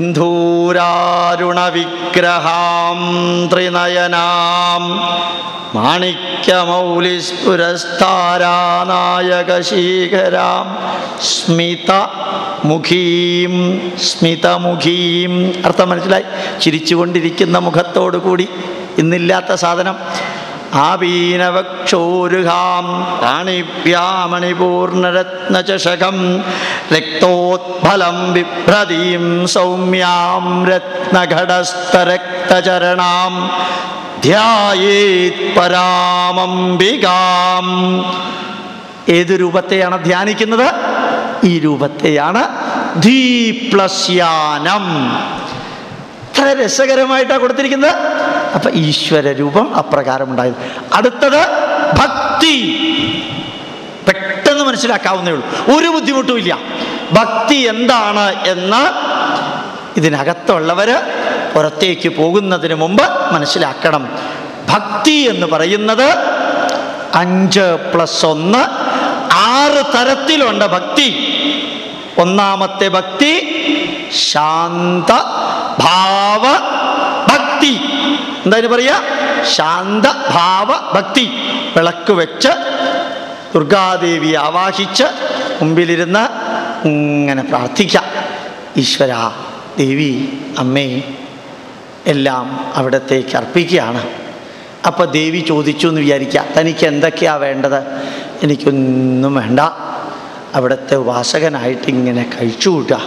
സിന്ധൂരാരുണവിഗ്രഹാം ത്രിനയനാം മാണിക്യമൗലിസ്ഫുരസ്താരാനായകശീകരാം Smitha Muqeem സ്മിതമുഖീം. അർത്ഥം മനസ്സിലായി? ചിരിച്ചുകൊണ്ടിരിക്കുന്ന മുഖത്തോടു കൂടി ഇന്നില്ലാത്ത സാധനം. ആപീനവക്ഷോരുഹാം രക്തോത്ഫലം വിഭ്രതീം സൗമ്യാം രത്നഘടസ്ഥരക്തചരണാം ധ്യായേത് ഏത് രൂപത്തെയാണ് ധ്യാനിക്കുന്നത്? ഈ രൂപത്തെയാണ് ധീപ്ലസ്യാനം. രസകരമായിട്ടാണ് കൊടുത്തിരിക്കുന്നത്. അപ്പൊ ഈശ്വര രൂപം അപ്രകാരം ഉണ്ടായത് അടുത്തത് ഭക്തി. പെട്ടെന്ന് മനസ്സിലാക്കാവുന്നേ ഉള്ളൂ. ഒരു ബുദ്ധിമുട്ടുമില്ല ഭക്തി എന്താണ് എന്ന് ഇതിനകത്തുള്ളവര് പുറത്തേക്ക് പോകുന്നതിന് മുമ്പ് മനസ്സിലാക്കണം. ഭക്തി എന്ന് പറയുന്നത് അഞ്ച് പ്ലസ് ഒന്ന് ആറ് തരത്തിലുണ്ട് ഭക്തി. ഒന്നാമത്തെ ഭക്തി ശാന്ത ഭാവ ഭക്തി. എന്തായാലും പറയുക ശാന്ത ഭാവ ഭക്തി. വിളക്ക് വെച്ച് ദുർഗാദേവി ആവാഹിച്ച് മുമ്പിലിരുന്ന് ഇങ്ങനെ പ്രാർത്ഥിക്കാം. ഈശ്വര ദേവി അമ്മേ എല്ലാം അവിടത്തേക്ക് അർപ്പിക്കുകയാണ്. അപ്പോൾ ദേവി ചോദിച്ചു എന്ന് വിചാരിക്കുക തനിക്ക് എന്തൊക്കെയാണ് വേണ്ടത്? എനിക്കൊന്നും വേണ്ട. അവിടുത്തെ ഉപാസകനായിട്ട് ഇങ്ങനെ കഴിച്ചു കൂട്ടുക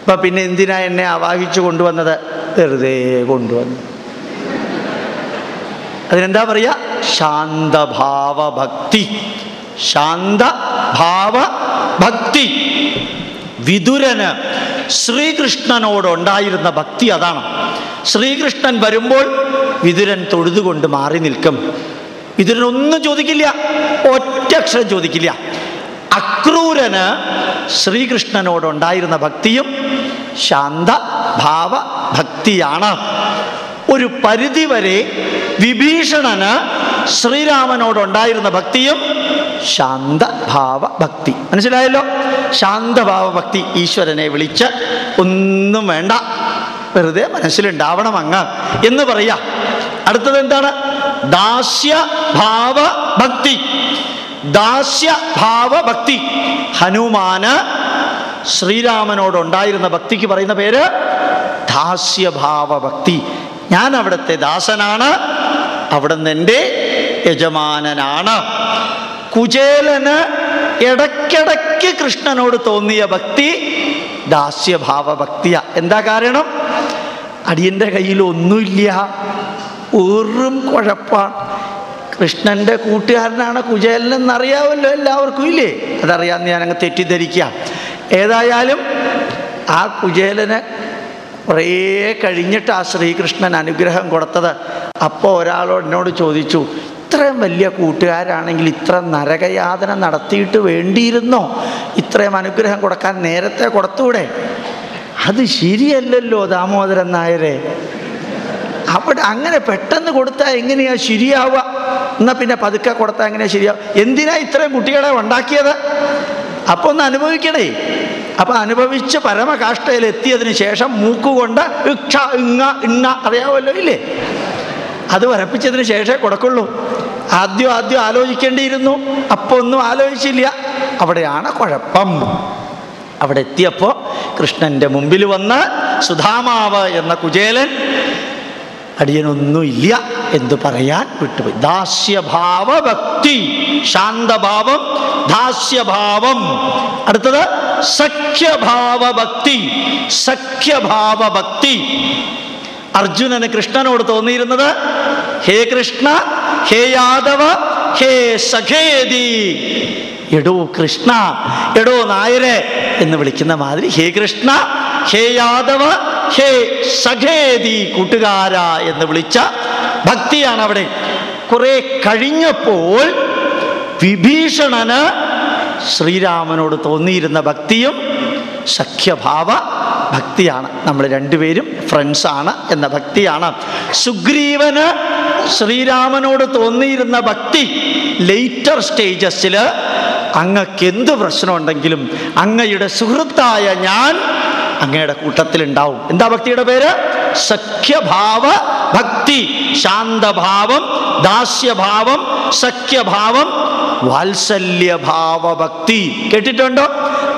അപ്പം പിന്നെ എന്തിനാ എന്നെ ആവാഹിച്ചു കൊണ്ടുവന്നത്? വെറുതെ കൊണ്ടുവന്നു. അതിനെന്താ പറയുക ശാന്തഭാവ ഭക്തി ശാന്തഭാവ ഭക്തി വിതുരന് ശ്രീകൃഷ്ണനോടുണ്ടായിരുന്ന ഭക്തി അതാണ്. ശ്രീകൃഷ്ണൻ വരുമ്പോൾ വിതുരൻ തൊഴുതുകൊണ്ട് മാറി നിൽക്കും. വിതുരൻ ഒന്നും ചോദിക്കില്ല ഒറ്റക്ഷരം ചോദിക്കില്ല. അക്രൂരന് ശ്രീകൃഷ്ണനോടുണ്ടായിരുന്ന ഭക്തിയും ശാന്ത ഭാവ ഭക്തിയാണ് ഒരു പരിധിവരെ വിഭീഷണന് ശ്രീരാമനോടുണ്ടായിരുന്ന ഭക്തിയും ശാന്തഭാവ ഭക്തി. മനസ്സിലായല്ലോ? ശാന്തഭാവ ഭക്തി ഈശ്വരനെ വിളിച്ച് ഒന്നും വേണ്ട. വെറുതെ മനസ്സിലുണ്ടാവണം അങ്ങ് എന്ന് പറയാ. അടുത്തത് എന്താണ്? ദാസ്യ ഭാവ ഭക്തി. ദാസ്യ ഭാവ ഭക്തി. ഹനുമാന് ശ്രീരാമനോടുണ്ടായിരുന്ന ഭക്തിക്ക് പറയുന്ന പേര് ദാസ്യഭാവ ഭക്തി. ഞാൻ അവിടുത്തെ ദാസനാണ്. അവിടുന്ന് എന്റെ യജമാനനാണ്. കുചേലന് ഇടയ്ക്കിടയ്ക്ക് കൃഷ്ണനോട് തോന്നിയ ഭക്തി ദാസ്യഭാവ ഭക്തിയ എന്താ കാരണം? അടിയന്റെ കയ്യിൽ ഒന്നുമില്ല. വെറും കുഴപ്പാണ്. കൃഷ്ണന്റെ കൂട്ടുകാരനാണ് കുചേലൻ അറിയാമല്ലോ എല്ലാവർക്കും ഇല്ലേ? അതറിയാമെന്ന് ഞാനങ്ങ് തെറ്റിദ്ധരിക്കുക. ഏതായാലും ആ കുചേലന് കുറേ കഴിഞ്ഞിട്ട് ആ ശ്രീകൃഷ്ണൻ അനുഗ്രഹം കൊടുത്തത്. അപ്പോൾ ഒരാളോട് എന്നോട് ചോദിച്ചു ഇത്രയും വലിയ കൂട്ടുകാരാണെങ്കിൽ ഇത്ര നരകയാതന നടത്തിയിട്ട് വേണ്ടിയിരുന്നോ? ഇത്രയും അനുഗ്രഹം കൊടുക്കാൻ നേരത്തെ കൊടുത്തൂടെ? അത് ശരിയല്ലല്ലോ ദാമോദരൻ നായരെ. അവിടെ അങ്ങനെ പെട്ടെന്ന് കൊടുത്താൽ എങ്ങനെയാ ശരിയാവുക? എന്നാൽ പിന്നെ പതുക്കെ കൊടുത്താൽ എങ്ങനെയാ ശരിയാവുക? എന്തിനാ ഇത്രയും കുട്ടികളെ ഉണ്ടാക്കിയത്? അപ്പോൾ ഒന്ന് അനുഭവിക്കണേ. അപ്പൊ അനുഭവിച്ച് പരമകാഷ്ടയിൽ എത്തിയതിന് ശേഷം മൂക്കുകൊണ്ട് ഇക്ഷ ഇങ്ങ ഇണ്ണ അറിയാമല്ലോ ഇല്ലേ? അത് വരപ്പിച്ചതിന് ശേഷമേ കൊടുക്കുള്ളൂ. ആദ്യം ആദ്യം ആലോചിക്കേണ്ടിയിരുന്നു. അപ്പോൾ ഒന്നും ആലോചിച്ചില്ല. അവിടെയാണ് കുഴപ്പം. അവിടെ എത്തിയപ്പോൾ കൃഷ്ണന്റെ മുമ്പിൽ വന്ന് സുധാമാവ് എന്ന കുചേലൻ അടിയനൊന്നുമില്ല എന്ന് പറയാൻ വിട്ടുപോയി. ദാസ്യഭാവ ഭക്തി ശാന്തഭാവം ദാസ്യഭാവം. അടുത്തത് സഖ്യഭാവ ഭക്തി സഖ്യഭാവ ഭക്തി അർജുനന് കൃഷ്ണനോട് തോന്നിയിരുന്നത് ഹേ കൃഷ്ണ ഹേ യാദവ ഹേ സഖേദി എടോ കൃഷ്ണ എടോ നായരെ എന്ന് വിളിക്കുന്ന മാതിരി ഹേ കൃഷ്ണ ഹേ യാദവ ഹേ സഖേതി കൂട്ടുകാര എന്ന് വിളിച്ച ഭക്തിയാണ് അവിടെ കുറെ കഴിഞ്ഞപ്പോൾ വിഭീഷണന് ശ്രീരാമനോട് തോന്നിയിരുന്ന ഭക്തിയും സഖ്യഭാവ ഭക്തിയാണ്. നമ്മൾ രണ്ടുപേരും ഫ്രണ്ട്സാണ് എന്ന ഭക്തിയാണ്. സുഗ്രീവന് ശ്രീരാമനോട് തോന്നിയിരുന്ന ഭക്തി ലേറ്റർ സ്റ്റേജസിൽ അങ്ങക്ക് എന്ത് പ്രശ്നമുണ്ടെങ്കിലും അങ്ങയുടെ സുഹൃത്തായ ഞാൻ അങ്ങയുടെ കൂട്ടത്തിലുണ്ടാവും. എന്താ ഭക്തിയുടെ പേര്? സഖ്യഭാവ ഭക്തി ശാന്തഭാവം ദാസ്യഭാവം സഖ്യഭാവം വാത്സല്യഭാവ ഭക്തി കേട്ടിട്ടുണ്ടോ?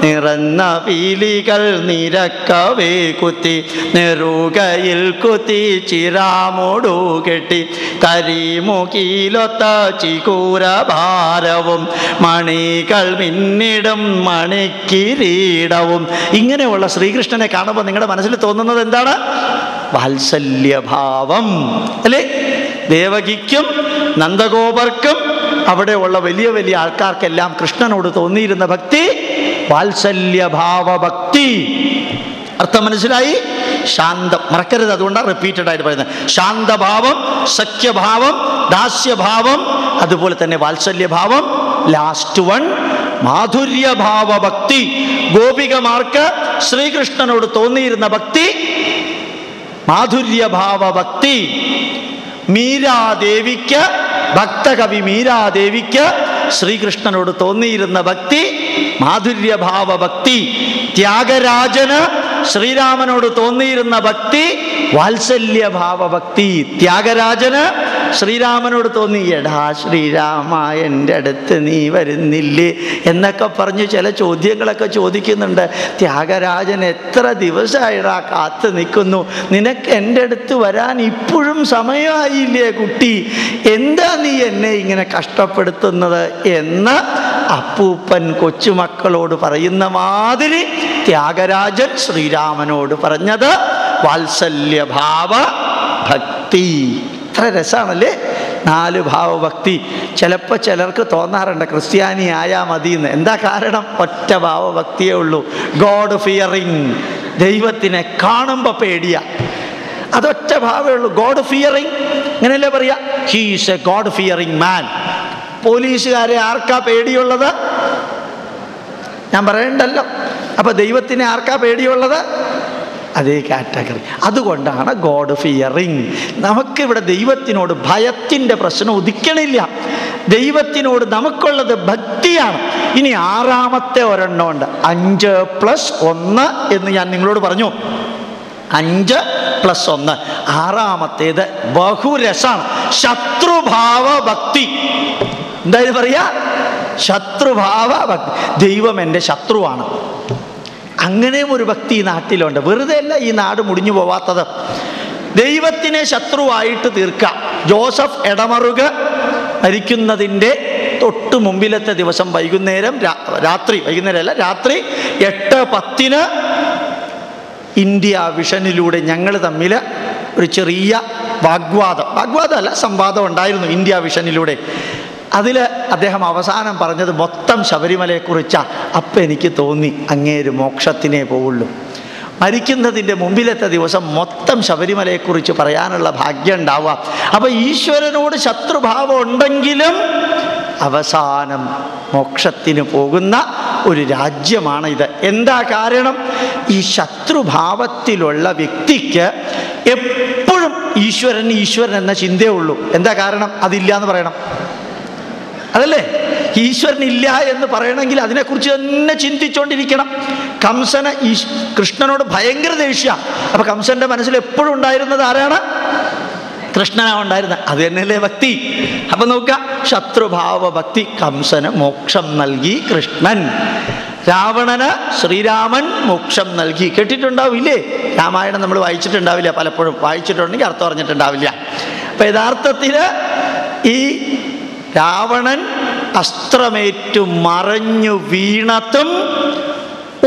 നിറന്ന പീലികൾ നിരക്കവേ കുത്തി നെറുകയിൽ കുത്തി ചിരാമോടു കെട്ടി. കരിമുകിലൊത്ത ചികൂര ഭാരവും മണികൾ മിന്നിടും മണിക്കിരീടവും. ഇങ്ങനെയുള്ള ശ്രീകൃഷ്ണനെ കാണുമ്പോൾ നിങ്ങളുടെ മനസ്സിൽ തോന്നുന്നത് എന്താണ്? വാത്സല്യഭാവം. അല്ലേ? ദേവകിക്കും നന്ദഗോപർക്കും അവിടെയുള്ള വലിയ വലിയ ആൾക്കാർക്കെല്ലാം കൃഷ്ണനോട് തോന്നിയിരുന്ന ഭക്തി വാത്സല്യഭാവ ഭക്തി അർത്ഥം മനസ്സിലായി? ശാന്തം. മറക്കരുത് അതുകൊണ്ടാണ് റിപ്പീറ്റഡ് ആയിട്ട് പറയുന്നത്. ശാന്തഭാവം സഖ്യഭാവം ദാസ്യഭാവം അതുപോലെ തന്നെ വാത്സല്യഭാവം ലാസ്റ്റ് വൺ മാധുര്യഭാവ ഭക്തി ഗോപികമാർക്ക് ശ്രീകൃഷ്ണനോട് തോന്നിയിരുന്ന ഭക്തി മാധുര്യഭാവ ഭക്തി മീരാദേവിക്ക് ഭക്തകവി മീരാദേവിക്ക് ശ്രീകൃഷ്ണനോട് തോന്നിയിരുന്ന ഭക്തി മാധുര്യഭാവ ഭക്തി ത്യാഗരാജന് ശ്രീരാമനോട് തോന്നിയിരുന്ന ഭക്തി വാത്സല്യഭാവ ഭക്തി ത്യാഗരാജന് ശ്രീരാമനോട് തോന്നി എടാ ശ്രീരാമ എന്റെ അടുത്ത് നീ വരുന്നില്ലേ? എന്നൊക്കെ പറഞ്ഞ് ചില ചോദ്യങ്ങളൊക്കെ ചോദിക്കുന്നുണ്ട്. ത്യാഗരാജൻ എത്ര ദിവസമായിടാ കാത്തു നിൽക്കുന്നു? നിനക്ക് എന്റെ അടുത്ത് വരാൻ ഇപ്പോഴും സമയമായില്ലേ കുട്ടി? എന്താ നീ എന്നെ ഇങ്ങനെ കഷ്ടപ്പെടുത്തുന്നത്? എന്ന് അപ്പൂപ്പൻ കൊച്ചുമക്കളോട് പറയുന്ന മാതിരി ത്യാഗരാജൻ ശ്രീരാമനോട് പറഞ്ഞത് വാത്സല്യഭാവ ഭക്തി. ഇത്ര രസമാണല്ലേ നാല് ഭാവഭക്തി. ചിലപ്പോൾ ചിലർക്ക് തോന്നാറുണ്ട് ക്രിസ്ത്യാനി ആയാൽ മതി എന്ന് എന്താ കാരണം? ഒറ്റ ഭാവഭക്തിയേ ഉള്ളൂ. ഗോഡ് ഫിയറിങ് ദൈവത്തിനെ കാണുമ്പോൾ പേടിയ. അതൊറ്റ ഭാവമേ ഉള്ളൂ. ഗോഡ് ഫിയറിങ് അങ്ങനെയല്ലേ പറയാ? He's a God fearing man പോലീസുകാരെ ആർക്കാ പേടിയുള്ളത്? ഞാൻ പറയണ്ടല്ലോ. അപ്പൊ ദൈവത്തിനെ ആർക്കാ പേടിയുള്ളത്? അതേ കാറ്റഗറി അതുകൊണ്ടാണ് ഗോഡ് ഫിയറിങ് നമുക്കിവിടെ ദൈവത്തിനോട് ഭയത്തിന്റെ പ്രശ്നം ഉദിക്കണില്ല. ദൈവത്തിനോട് നമുക്കുള്ളത് ഭക്തിയാണ്. ഇനി ആറാമത്തെ ഒരെണ്ണം ഉണ്ട്. അഞ്ച് പ്ലസ് ഒന്ന് എന്ന് ഞാൻ നിങ്ങളോട് പറഞ്ഞു. അഞ്ച് പ്ലസ് ഒന്ന്. ആറാമത്തേത് ബഹുരസാണ്. ശത്രുഭാവ ഭക്തി. എന്തായാലും പറയാ? ശത്രുഭാവ ഭക്തി. ദൈവം എന്റെ ശത്രുവാണ്. അങ്ങനെയും ഒരു ഭക്തി ഈ നാട്ടിലുണ്ട്. വെറുതെ അല്ല ഈ നാട് മുടിഞ്ഞു പോവാത്തത്. ദൈവത്തിനെ ശത്രുവായിട്ട് തീർക്കുക ജോസഫ് എടമറുക മരിക്കുന്നതിന്റെ തൊട്ട് മുമ്പിലത്തെ ദിവസം വൈകുന്നേരം രാത്രി വൈകുന്നേരമല്ല രാത്രി എട്ട് പത്തിന് ഇന്ത്യ വിഷനിലൂടെ ഞങ്ങൾ തമ്മിൽ ഒരു ചെറിയ വാഗ്വാദം. വാഗ്വാദമല്ല സംവാദം ഉണ്ടായിരുന്നു ഇന്ത്യ വിഷനിലൂടെ. അതിൽ അദ്ദേഹം അവസാനം പറഞ്ഞത് മൊത്തം ശബരിമലയെക്കുറിച്ചാണ് അപ്പം എനിക്ക് തോന്നി അങ്ങേര് മോക്ഷത്തിനേ പോവുള്ളൂ. മരിക്കുന്നതിന്റെ മുമ്പിലത്തെ ദിവസം മൊത്തം ശബരിമലയെക്കുറിച്ച് പറയാനുള്ള ഭാഗ്യം ഉണ്ടാവുക. അപ്പം ഈശ്വരനോട് ശത്രുഭാവം ഉണ്ടെങ്കിലും അവസാനം മോക്ഷത്തിന് പോകുന്ന ഒരു രാജ്യമാണ് ഇത് എന്താ കാരണം? ഈ ശത്രുഭാവത്തിലുള്ള വ്യക്തിക്ക് എപ്പോഴും ഈശ്വരൻ ഈശ്വരൻ എന്ന ചിന്തയേ ഉള്ളൂ. എന്താ കാരണം? അതില്ല എന്ന് പറയണം. അതല്ലേ? ഈശ്വരൻ ഇല്ല എന്ന് പറയണമെങ്കിൽ അതിനെക്കുറിച്ച് തന്നെ ചിന്തിച്ചുകൊണ്ടിരിക്കണം കംസന് ഈ കൃഷ്ണനോട് ഭയങ്കര ദേഷ്യ. അപ്പൊ കംസന്റെ മനസ്സിൽ എപ്പോഴും ഉണ്ടായിരുന്നത് ആരാണ്? കൃഷ്ണനാണ് ഉണ്ടായിരുന്നത്. അത് തന്നെയല്ലേ ഭക്തി. അപ്പൊ നോക്കുക ശത്രുഭാവ ഭക്തി കംസന് മോക്ഷം നൽകി കൃഷ്ണൻ. രാവണന് ശ്രീരാമൻ മോക്ഷം നൽകി. കേട്ടിട്ടുണ്ടാവില്ലേ? രാമായണം നമ്മൾ വായിച്ചിട്ടുണ്ടാവില്ല പലപ്പോഴും. വായിച്ചിട്ടുണ്ടെങ്കിൽ അർത്ഥം അറിഞ്ഞിട്ടുണ്ടാവില്ല. അപ്പൊ യഥാർത്ഥത്തിൽ ഈ രാവണൻ അസ്ത്രമേറ്റു മറഞ്ഞു വീണതും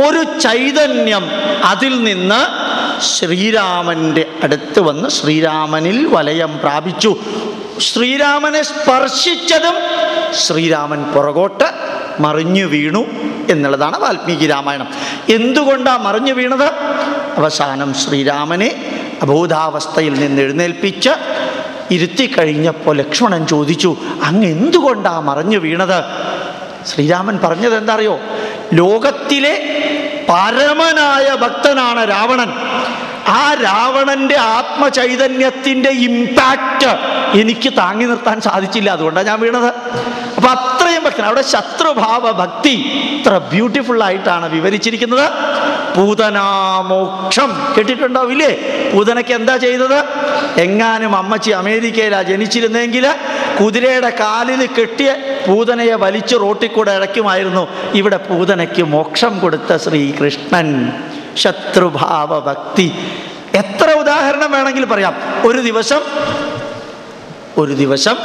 ഒരു ചൈതന്യം അതിൽ നിന്ന് ശ്രീരാമന്റെ അടുത്ത് വന്ന് ശ്രീരാമനിൽ വലയം പ്രാപിച്ചു. ശ്രീരാമനെ സ്പർശിച്ചതും ശ്രീരാമൻ പുറകോട്ട് മറിഞ്ഞു വീണു എന്നുള്ളതാണ് വാൽമീകി രാമായണം. എന്തുകൊണ്ടാണ് മറിഞ്ഞു വീണത്? അവസാനം ശ്രീരാമനെ അബോധാവസ്ഥയിൽ നിന്ന് എഴുന്നേൽപ്പിച്ച് ഇരുത്തി കഴിഞ്ഞപ്പോൾ ലക്ഷ്മണൻ ചോദിച്ചു അങ്ങ് എന്തുകൊണ്ടാ മറിഞ്ഞു വീണത്? ശ്രീരാമൻ പറഞ്ഞത് എന്താ അറിയോ ലോകത്തിലെ പരമനായ ഭക്തനാണ് രാവണൻ. ആ രാവണന്റെ ആത്മചൈതന്യത്തിന്റെ ഇമ്പാക്റ്റ് എനിക്ക് താങ്ങി നിർത്താൻ സാധിച്ചില്ല. അതുകൊണ്ടാണ് ഞാൻ വീണത്. അപ്പൊ അത്രയും ഭക്തൻ അവിടെ ശത്രുഭാവ ഭക്തി ഇത്ര ബ്യൂട്ടിഫുൾ ആയിട്ടാണ് വിവരിച്ചിരിക്കുന്നത്. പൂതനാമോക്ഷം. കേട്ടിട്ടുണ്ടാവില്ലേ? പൂതനയ്ക്ക് എന്താ ചെയ്തത്? എങ്ങാനും അമ്മച്ചി അമേരിക്കയിലാണ് ജനിച്ചിരുന്നെങ്കിൽ കുതിരയുടെ കാലിൽ കെട്ടിയ പൂതനയെ വലിച്ചു റോട്ടിൽ കൂടെ ഇഴയ്ക്കുമായിരുന്നു ഇവിടെ പൂതനയ്ക്ക് മോക്ഷം കൊടുത്ത ശ്രീകൃഷ്ണൻ. ശത്രുഭാവ ഭക്തി എത്ര ഉദാഹരണം വേണമെങ്കിൽ പറയാം. ഒരു ദിവസം ഒരു ദിവസം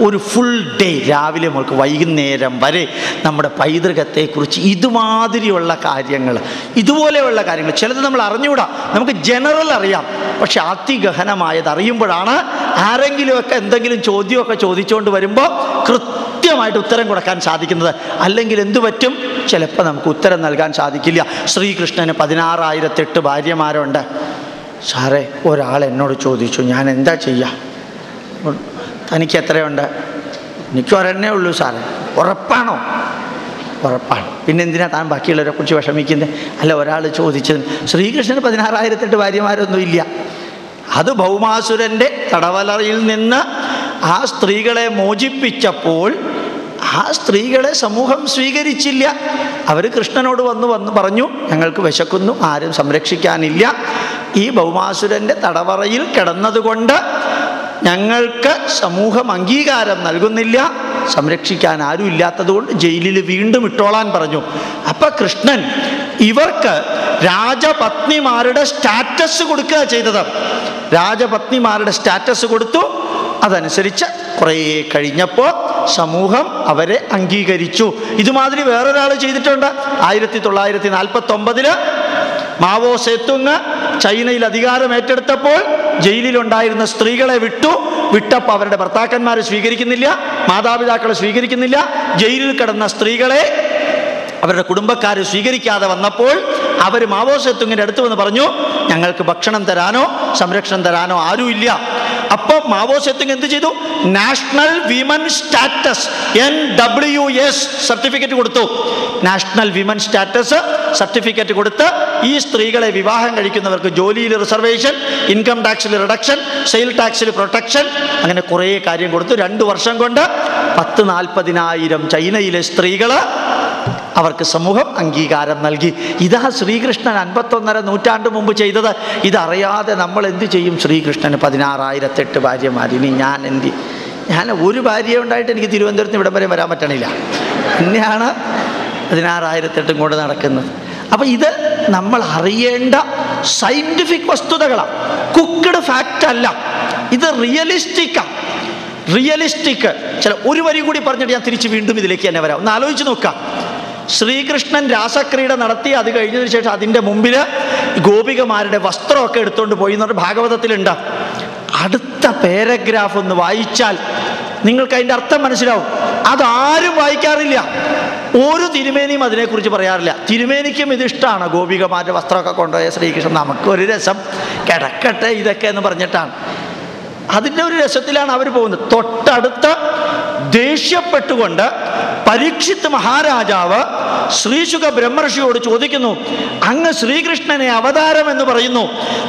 ഒരു ഫുൾ ഡേ രാവിലെ മുതൽ വൈകുന്നേരം വരെ നമ്മുടെ പൈതൃകത്തെക്കുറിച്ച് ഇതുമാതിരിയുള്ള കാര്യങ്ങൾ ഇതുപോലെയുള്ള കാര്യങ്ങൾ. ചിലത് നമ്മൾ അറിഞ്ഞുകൂടാ. നമുക്ക് ജനറൽ അറിയാം. പക്ഷെ അതിഗഹനമായത് അറിയുമ്പോഴാണ് ആരെങ്കിലുമൊക്കെ എന്തെങ്കിലും ചോദ്യമൊക്കെ ചോദിച്ചുകൊണ്ട് വരുമ്പോൾ കൃത്യമായിട്ട് ഉത്തരം കൊടുക്കാൻ സാധിക്കുന്നത്. അല്ലെങ്കിൽ എന്തു പറ്റും? ചിലപ്പോൾ നമുക്ക് ഉത്തരം നൽകാൻ സാധിക്കില്ല. ശ്രീകൃഷ്ണന് പതിനാറായിരത്തെട്ട് ഭാര്യമാരുണ്ട്. സാറേ ഒരാൾ എന്നോട് ചോദിച്ചു ഞാൻ എന്താ ചെയ്യുക തനിക്ക് എത്രയുണ്ട്? എനിക്ക് ഒരെണ്ണേ ഉള്ളൂ സാറേ. ഉറപ്പാണോ? ഉറപ്പാണ്. പിന്നെ എന്തിനാ താൻ ബാക്കിയുള്ളവരെ കുറിച്ച് വിഷമിക്കുന്നത് അല്ല ഒരാൾ ചോദിച്ചത് ശ്രീകൃഷ്ണന് പതിനാറായിരത്തെട്ട് ഭാര്യമാരൊന്നും ഇല്ല. അത് ഭൗമാസുരന്റെ തടവലറിയിൽ നിന്ന് ആ സ്ത്രീകളെ മോചിപ്പിച്ചപ്പോൾ ആ സ്ത്രീകളെ സമൂഹം സ്വീകരിച്ചില്ല. അവർ കൃഷ്ണനോട് വന്ന് വന്ന് പറഞ്ഞു ഞങ്ങൾക്ക് വിശക്കുന്നു ആരും സംരക്ഷിക്കാനില്ല. ഈ ഭൗമാസുരന്റെ തടവറയിൽ കിടന്നതുകൊണ്ട് ഞങ്ങൾക്ക് സമൂഹം അംഗീകാരം നൽകുന്നില്ല സംരക്ഷിക്കാൻ ആരും ഇല്ലാത്തതുകൊണ്ട് ജയിലിൽ വീണ്ടും ഇട്ടോളാൻ പറഞ്ഞു. അപ്പൊ കൃഷ്ണൻ ഇവർക്ക് രാജപത്നിമാരുടെ സ്റ്റാറ്റസ് കൊടുക്കുക ചെയ്തത്. രാജപത്നിമാരുടെ സ്റ്റാറ്റസ് കൊടുത്തു. അതനുസരിച്ച് കുറേ കഴിഞ്ഞപ്പോൾ സമൂഹം അവരെ അംഗീകരിച്ചു. ഇതുമാതിരി വേറൊരാൾ ചെയ്തിട്ടുണ്ട്. ആയിരത്തി തൊള്ളായിരത്തി നാൽപ്പത്തി ഒമ്പതിൽ മാവോ സേത്തുങ് ചൈനയിൽ അധികാരം ഏറ്റെടുത്തപ്പോൾ ജയിലിലുണ്ടായിരുന്ന സ്ത്രീകളെ വിട്ടു. വിട്ടപ്പോൾ അവരുടെ ഭർത്താക്കന്മാരെ സ്വീകരിക്കുന്നില്ല മാതാപിതാക്കളെ സ്വീകരിക്കുന്നില്ല. ജയിലിൽ കിടന്ന സ്ത്രീകളെ അവരുടെ കുടുംബക്കാർ സ്വീകരിക്കാതെ വന്നപ്പോൾ അവർ മാവോ സേത്തുങ്ങിന്റെ അടുത്ത് വന്ന് പറഞ്ഞു ഞങ്ങൾക്ക് ഭക്ഷണം തരാനോ സംരക്ഷണം തരാനോ ആരുമില്ല. അപ്പോൾ മാവോ സെത്തിങ് എന്ത് ചെയ്തു? National women status N W S certificate കൊടുത്തു. നാഷണൽ വിമൻ സ്റ്റാറ്റസ് സർട്ടിഫിക്കറ്റ് കൊടുത്ത് ഈ സ്ത്രീകളെ വിവാഹം കഴിക്കുന്നവർക്ക് ജോലിയിൽ റിസർവേഷൻ ഇൻകം ടാക്സിൽ റിഡക്ഷൻ സെയിൽ ടാക്സിൽ പ്രൊട്ടക്ഷൻ അങ്ങനെ കുറേ കാര്യം കൊടുത്തു. രണ്ട് വർഷം കൊണ്ട് പത്ത് നാൽപ്പതിനായിരം ചൈനയിലെ സ്ത്രീകൾ അവർക്ക് സമൂഹം അംഗീകാരം നൽകി. ഇതാ ശ്രീകൃഷ്ണൻ അൻപത്തൊന്നര നൂറ്റാണ്ട് മുമ്പ് ചെയ്തത്. ഇതറിയാതെ നമ്മൾ എന്ത് ചെയ്യും? ശ്രീകൃഷ്ണന് പതിനാറായിരത്തെട്ട് ഭാര്യമാർ ഇനി ഞാൻ എന്ത് ഞാൻ ഒരു ഭാര്യ ഉണ്ടായിട്ട് എനിക്ക് തിരുവനന്തപുരത്ത് ഇവിടം വരെ വരാൻ പറ്റണില്ല. എന്നെയാണ് പതിനാറായിരത്തെട്ടും കൊണ്ട് നടക്കുന്നത്. അപ്പം ഇത് നമ്മൾ അറിയേണ്ട സയന്റിഫിക് വസ്തുതകളാണ്. കുക്കഡ് ഫാക്റ്റ് അല്ല. ഇത് റിയലിസ്റ്റിക്കാണ് റിയലിസ്റ്റിക് ചില ഒരു വരി കൂടി പറഞ്ഞിട്ട് ഞാൻ തിരിച്ച് വീണ്ടും ഇതിലേക്ക് തന്നെ വരാം. ഒന്ന് ആലോചിച്ച് നോക്കാം ശ്രീകൃഷ്ണൻ രാസക്രീഡ നടത്തി അത് കഴിഞ്ഞതിന് ശേഷം അതിന്റെ മുമ്പിൽ ഗോപികമാരുടെ വസ്ത്രമൊക്കെ എടുത്തുകൊണ്ട് പോയി എന്നൊരു ഭാഗവതത്തിലുണ്ട്. അടുത്ത പാരഗ്രാഫ് ഒന്ന് വായിച്ചാൽ നിങ്ങൾക്ക് അതിന്റെ അർത്ഥം മനസ്സിലാവും. അതാരും വായിക്കാറില്ല. ഒരു തിരുമേനിയും അതിനെക്കുറിച്ച് പറയാറില്ല. തിരുമേനിക്കും ഇതിഷ്ടമാണ് ഗോപികമാരുടെ വസ്ത്രമൊക്കെ കൊണ്ടുപോയ ശ്രീകൃഷ്ണൻ നമുക്കൊരു രസം. കിടക്കട്ടെ ഇതൊക്കെ എന്ന് പറഞ്ഞിട്ടാണ്. അതിന്റെ ഒരു രസത്തിലാണ് അവർ പോകുന്നത്. തൊട്ടടുത്ത് ദേഷ്യപ്പെട്ടുകൊണ്ട് പരീക്ഷിത് മഹാരാജാവ് ശ്രീശുഖ ബ്രഹ്മർഷിയോട് ചോദിക്കുന്നു അങ്ങ് ശ്രീകൃഷ്ണനെ അവതാരം എന്ന് പറയുന്നു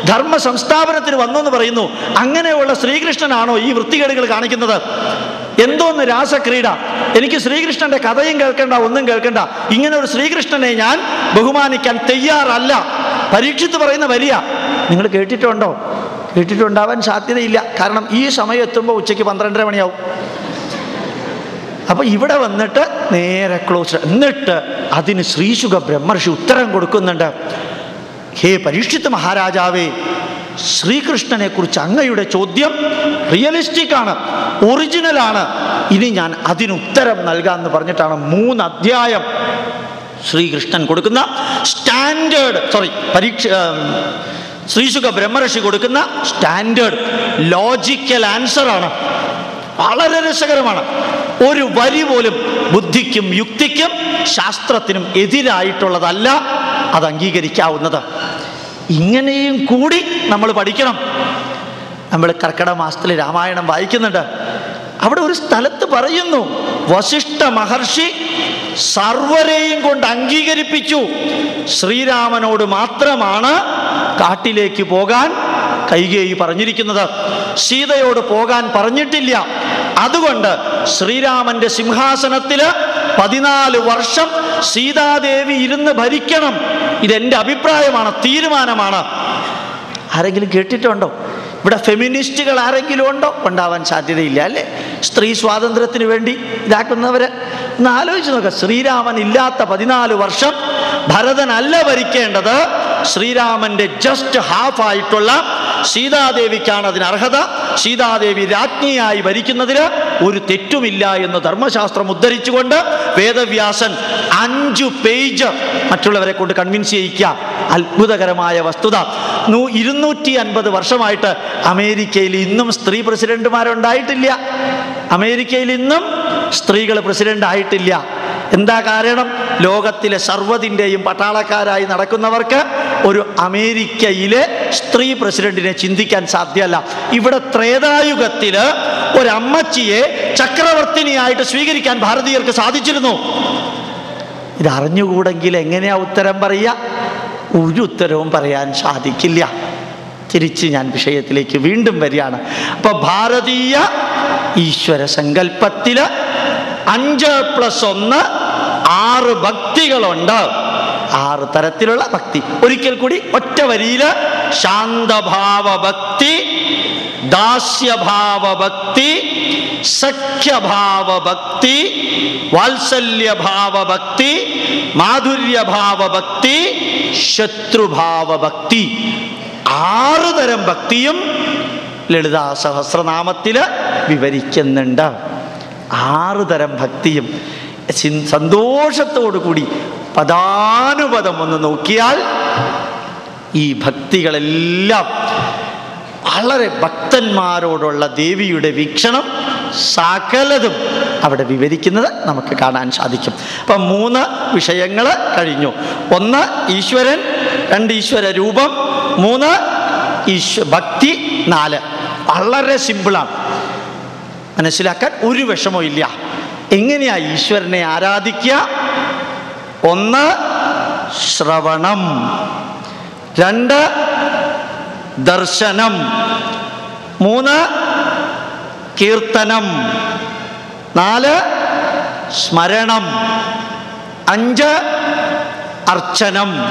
ധർമ്മ സംസ്ഥാപനത്തിന് വന്നു എന്ന് പറയുന്നു അങ്ങനെയുള്ള ശ്രീകൃഷ്ണനാണോ ഈ വൃത്തികേടുകൾ കാണിക്കുന്നത്? എന്തോന്ന് രാസക്രീഡ? എനിക്ക് ശ്രീകൃഷ്ണന്റെ കഥയും കേൾക്കണ്ട ഒന്നും കേൾക്കണ്ട. ഇങ്ങനെ ഒരു ശ്രീകൃഷ്ണനെ ഞാൻ ബഹുമാനിക്കാൻ തയ്യാറല്ല. പരീക്ഷിത്ത് പറയുന്ന വലിയ നിങ്ങൾ കേട്ടിട്ടുണ്ടോ? കേട്ടിട്ടുണ്ടാവാൻ സാധ്യതയില്ല. കാരണം ഈ സമയം എത്തുമ്പോൾ ഉച്ചയ്ക്ക് പന്ത്രണ്ടര മണിയാവും. അപ്പൊ ഇവിടെ വന്നിട്ട് നേരെ ക്ലോസ് എന്നിട്ട് അതിന് ശ്രീശുഖ ബ്രഹ്മർഷി ഉത്തരം കൊടുക്കുന്നുണ്ട്. ഹേ പരീക്ഷിത്ത് മഹാരാജാവേ ശ്രീകൃഷ്ണനെ കുറിച്ച് അങ്ങയുടെ ചോദ്യം റിയലിസ്റ്റിക് ആണ് ഒറിജിനൽ ആണ്. ഇനി ഞാൻ അതിന് ഉത്തരം നൽകാമെന്ന് പറഞ്ഞിട്ടാണ് മൂന്ന് അധ്യായം ശ്രീകൃഷ്ണൻ കൊടുക്കുന്ന സ്റ്റാൻഡേർഡ് സോറി പരീക്ഷ ശ്രീശുഖ ബ്രഹ്മർഷി കൊടുക്കുന്ന സ്റ്റാൻഡേർഡ് ലോജിക്കൽ ആൻസർ ആണ്. വളരെ രസകരമാണ്. ഒരു വരി പോലും ബുദ്ധിക്കും യുക്തിക്കും ശാസ്ത്രത്തിനും എതിരായിട്ടുള്ളതല്ല അത് അംഗീകരിക്കാവുന്നത്. ഇങ്ങനെയും കൂടി നമ്മൾ പഠിക്കണം. നമ്മൾ കർക്കിടക മാസത്തിൽ രാമായണം വായിക്കുന്നുണ്ട്. അവിടെ ഒരു സ്ഥലത്ത് പറയുന്നു വശിഷ്ഠ മഹർഷി സർവരെയും കൊണ്ട് അംഗീകരിപ്പിച്ചു. ശ്രീരാമനോട് മാത്രമാണ് കാട്ടിലേക്ക് പോകാൻ കൈകേയി പറഞ്ഞിരിക്കുന്നത്. സീതയോട് പോകാൻ പറഞ്ഞിട്ടില്ല. അതുകൊണ്ട് ശ്രീരാമന്റെ സിംഹാസനത്തിൽ പതിനാല് വർഷം സീതാദേവി ഇരുന്ന് ഭരിക്കണം. ഇതെന്റെ അഭിപ്രായമാണ് തീരുമാനമാണ്. ആരെങ്കിലും കേട്ടിട്ടുണ്ടോ? ഇവിടെ ഫെമിനിസ്റ്റുകൾ ആരെങ്കിലും ഉണ്ടോ? ഉണ്ടാവാൻ സാധ്യതയില്ല അല്ലേ? സ്ത്രീ സ്വാതന്ത്ര്യത്തിന് വേണ്ടി ഇതാക്കുന്നവര്. ഒന്ന് ആലോചിച്ച് നോക്കുക ശ്രീരാമൻ ഇല്ലാത്ത പതിനാല് വർഷം ഭരതനല്ല ഭരിക്കേണ്ടത്. ശ്രീരാമന്റെ ജസ്റ്റ് ഹാഫ് ആയിട്ടുള്ള സീതാദേവിക്കാണ് അതിന് അർഹത. സീതാദേവി രാജ്ഞിയായി ഭരിക്കുന്നതിന് ഒരു തെറ്റുമില്ല എന്ന് ധർമ്മശാസ്ത്രം ഉദ്ധരിച്ചുകൊണ്ട് വേദവ്യാസൻ അഞ്ചു പേജ് മറ്റുള്ളവരെ കൊണ്ട് കൺവിൻസ് ചെയ്യിക്കുക. അത്ഭുതകരമായ വസ്തുത. നൂ ഇരുന്നൂറ്റി അൻപത് വർഷമായിട്ട് അമേരിക്കയിൽ ഇന്നും സ്ത്രീ പ്രസിഡന്റുമാരുണ്ടായിട്ടില്ല. അമേരിക്കയിൽ ഇന്നും സ്ത്രീകൾ പ്രസിഡന്റ് ആയിട്ടില്ല എന്താ കാരണം? ലോകത്തിലെ സർവതിന്റെയും പട്ടാളക്കാരായി നടക്കുന്നവർക്ക് ഒരു അമേരിക്കയിലെ സ്ത്രീ പ്രസിഡന്റിനെ ചിന്തിക്കാൻ സാധ്യമല്ല ഇവിടെ ത്രേതായുഗത്തിൽ ഒരമ്മച്ചിയെ ചക്രവർത്തിനിയായിട്ട് സ്വീകരിക്കാൻ ഭാരതീയർക്ക് സാധിച്ചിരുന്നു. ഇതറിഞ്ഞുകൂടെങ്കിൽ എങ്ങനെയാ ഉത്തരം പറയുക? ഒരു ഉത്തരവും പറയാൻ സാധിക്കില്ല. തിരിച്ച് ഞാൻ വിഷയത്തിലേക്ക് വീണ്ടും വരികയാണ്. അപ്പൊ ഭാരതീയ ഈശ്വര സങ്കല്പത്തിൽ അഞ്ച് പ്ലസ് ഒന്ന് ആറ് ഭക്തികളുണ്ട്. ആറ് തരത്തിലുള്ള ഭക്തി. ഒരിക്കൽ കൂടി ഒറ്റ വരിയിൽ ശാന്തഭാവ ഭക്തി ദാസ്യഭാവ ഭക്തി സഖ്യഭാവ ഭക്തി വാത്സല്യഭാവ ഭക്തി മാധുര്യഭാവ ഭക്തി ശത്രുഭാവ ഭക്തി ആറ് തരം ഭക്തിയും ലളിതാ സഹസ്രനാമത്തിൽ വിവരിക്കുന്നുണ്ട്. ആറ് തരം ഭക്തിയും സന്തോഷത്തോടു കൂടി പദാനുപദം ഒന്ന് നോക്കിയാൽ ഈ ഭക്തികളെല്ലാം വളരെ ഭക്തന്മാരോടുള്ള ദേവിയുടെ വീക്ഷണം സകലതും അവിടെ വിവരിക്കുന്നത് നമുക്ക് കാണാൻ സാധിക്കും. അപ്പം മൂന്ന് വിഷയങ്ങൾ കഴിഞ്ഞു. ഒന്ന് ഈശ്വരൻ രണ്ട് ഈശ്വര രൂപം മൂന്ന് ഈശ്വ ഭക്തി നാല്. വളരെ സിമ്പിളാണ്. മനസ്സിലാക്കാൻ ഒരു വിഷമവും ഇല്ല. എങ്ങനെയാ ഈശ്വരനെ ആരാധിക്കുക? ഒന്ന് ശ്രവണം. രണ്ട് ദർശനം. മൂന്ന് കീർത്തനം. നാല് സ്മരണം. അഞ്ച് അർച്ചനം.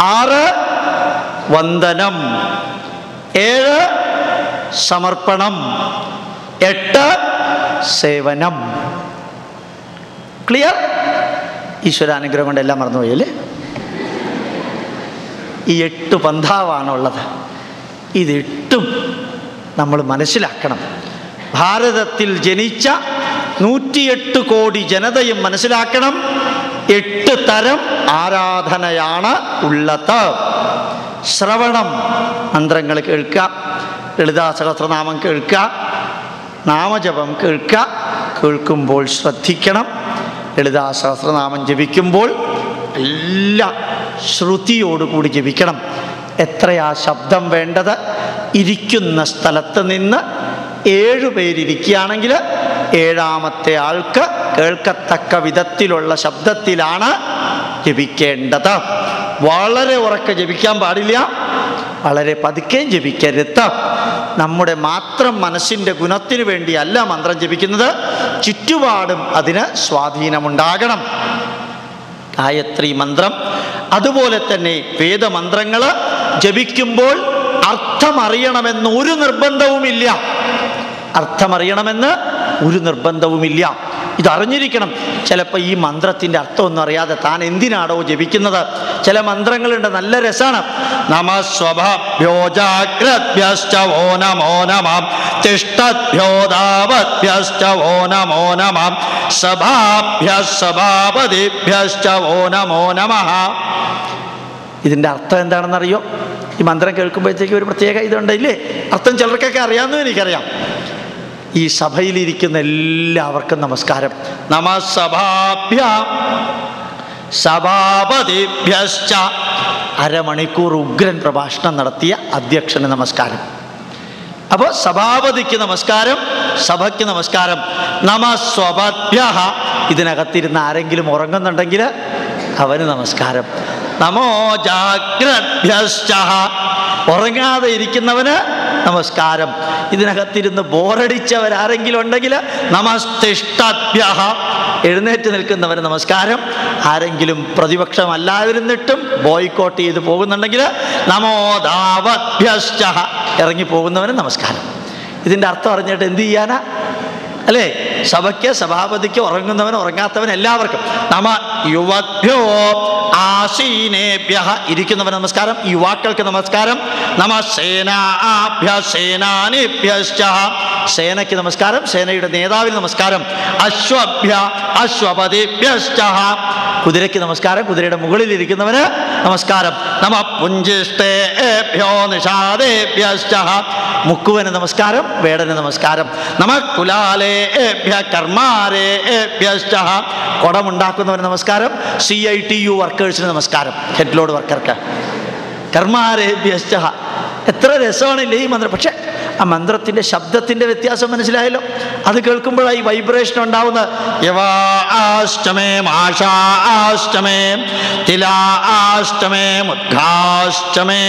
ആറ് വന്ദനം. ഏഴ് സമർപ്പണം. എട്ട് സേവനം. ക്ലിയർ ഈശ്വരാനുഗ്രഹം കൊണ്ട് എല്ലാം മറന്നുപോയി അല്ലേ? ഈ എട്ട് പന്ഥാവാണുള്ളത്. ഇതെട്ടും നമ്മൾ മനസ്സിലാക്കണം. ഭാരതത്തിൽ ജനിച്ച നൂറ്റിയെട്ട് കോടി ജനതയും മനസ്സിലാക്കണം. എട്ട് തരം ആരാധനയാണ് ഉള്ളത്. ശ്രവണം മന്ത്രങ്ങൾ കേൾക്കുക ലളിതാ സഹസ്രനാമം കേൾക്കുക നാമജപം കേൾക്കുക കേൾക്കുമ്പോൾ ശ്രദ്ധിക്കണം. ലളിതാ സഹസ്രനാമം ജപിക്കുമ്പോൾ എല്ലാ ശ്രുതിയോടുകൂടി ജപിക്കണം. എത്രയാ ശബ്ദം വേണ്ടത്? ഇരിക്കുന്ന സ്ഥലത്ത് നിന്ന് ഏഴു പേരിരിക്കുകയാണെങ്കിൽ ഏഴാമത്തെ ആൾക്ക് കേൾക്കത്തക്ക വിധത്തിലുള്ള ശബ്ദത്തിലാണ് ജപിക്കേണ്ടത്. വളരെ ഉറക്കെ ജപിക്കാൻ പാടില്ല. വളരെ പതുക്കെയും ജപിക്കരുത്. നമ്മുടെ മാത്രം മനസ്സിന്റെ ഗുണത്തിന് വേണ്ടിയല്ല മന്ത്രം ജപിക്കുന്നത്. ചുറ്റുപാടും അതിന് സ്വാധീനമുണ്ടാകണം. ഗായത്രി മന്ത്രം. അതുപോലെ തന്നെ വേദമന്ത്രങ്ങൾ ജപിക്കുമ്പോൾ അർത്ഥമറിയണമെന്ന് ഒരു നിർബന്ധവുമില്ല. അർത്ഥമറിയണമെന്ന് ഒരു നിർബന്ധവുമില്ല. ഇതറിഞ്ഞിരിക്കണം. ചിലപ്പോൾ ഈ മന്ത്രത്തിന്റെ അർത്ഥമൊന്നും അറിയാതെ താൻ എന്തിനാണോ ജപിക്കുന്നത്? ചില മന്ത്രങ്ങളുണ്ട് നല്ല രസമാണ് നമ സ്വഭ്യോ ജാഗ്രഭ്യശ്ച ഓ നമോ നമാം നമോ സഭാഭ്യ നമോ അർത്ഥം എന്താണെന്നറിയോ? ഈ മന്ത്രം കേൾക്കുമ്പോഴത്തേക്ക് ഒരു പ്രത്യേക ഇതുണ്ട് ഇല്ലേ? അർത്ഥം ചിലർക്കൊക്കെ അറിയാമെന്നും എനിക്കറിയാം. ഈ സഭയിലിരിക്കുന്ന എല്ലാവർക്കും നമസ്കാരം. നമസഭാഭ്യ സഭാപതിഭ്യശ്ച. അരമണിക്കൂർ ഉഗ്രൻ പ്രഭാഷണം നടത്തിയ അധ്യക്ഷന് നമസ്കാരം. അപ്പോൾ സഭാപതിക്ക് നമസ്കാരം സഭയ്ക്ക് നമസ്കാരം. നമസ്വഭ്യ ഇതിനകത്തിരുന്ന് ആരെങ്കിലും ഉറങ്ങുന്നുണ്ടെങ്കിൽ അവന് നമസ്കാരം. നമോ ഉറങ്ങാതെ ഇരിക്കുന്നവന് നമസ്കാരം. ഇതിനകത്തിരുന്ന് ബോറടിച്ചവരാരെങ്കിലും ഉണ്ടെങ്കിൽ നമസ്തിഷ്ടഭ്യ എഴുന്നേറ്റ് നിൽക്കുന്നവന് നമസ്കാരം. ആരെങ്കിലും പ്രതിപക്ഷമല്ലാതിരുന്നിട്ടും ബോയ്ക്കോട്ട് ചെയ്ത് പോകുന്നുണ്ടെങ്കിൽ നമോദാവഭ്യശ്ച ഇറങ്ങി പോകുന്നവന് നമസ്കാരം. ഇതിന്റെ അർത്ഥം അറിഞ്ഞിട്ട് എന്ത് ചെയ്യാനാ? അല്ലേ? സഭയ്ക്ക് സഭാപതിക്ക് ഉറങ്ങുന്നവൻ ഉറങ്ങാത്തവൻ എല്ലാവർക്കും. നമ യുവഭ്യോ ആസീനേഭ്യ ഇരിക്കുന്നവൻ നമസ്കാരം യുവാക്കൾക്ക് നമസ്കാരം. നമ സേനാഭ്യ സേനാനിഭ്യശ്ച. സേനയ്ക്ക് നമസ്കാരം സേനയുടെ നേതാവിന് നമസ്കാരം. അശ്വഭ്യ അശ്വപതിഭ്യശ്ച. കുതിരയ്ക്ക് നമസ്കാരം കുതിരയുടെ മുകളിൽ ഇരിക്കുന്നവന് നമസ്കാരം. നമ പുഞ്ചിഷ്ടേഭ്യോ നിഷാദേഭ്യശ്ച. മുക്കുവന് നമസ്കാരം വേടന് നമസ്കാരം. നമ കർമാരേഭ്യശ്ച കുടമുണ്ടാക്കുന്നവന് നമസ്കാരം. സി ഐ ടി യു വർക്കേഴ്സിന് നമസ്കാരം. ഹെഡ് ലോഡ് വർക്കർക്ക് കർമാരേഭ്യശ്ച എത്ര രസമാണില്ലേ ഈ മന്ത്രം. പക്ഷേ ആ മന്ത്രത്തിന്റെ ശബ്ദത്തിന്റെ വ്യത്യാസം മനസ്സിലായല്ലോ? അത് കേൾക്കുമ്പോഴാണ് ഈ വൈബ്രേഷൻ ഉണ്ടാവുന്നത്. ആഷ്ടമേ മാഷാഷ്ടമേ തിലാഷ്ടമേ മുദ്ഘാഷ്ടമേ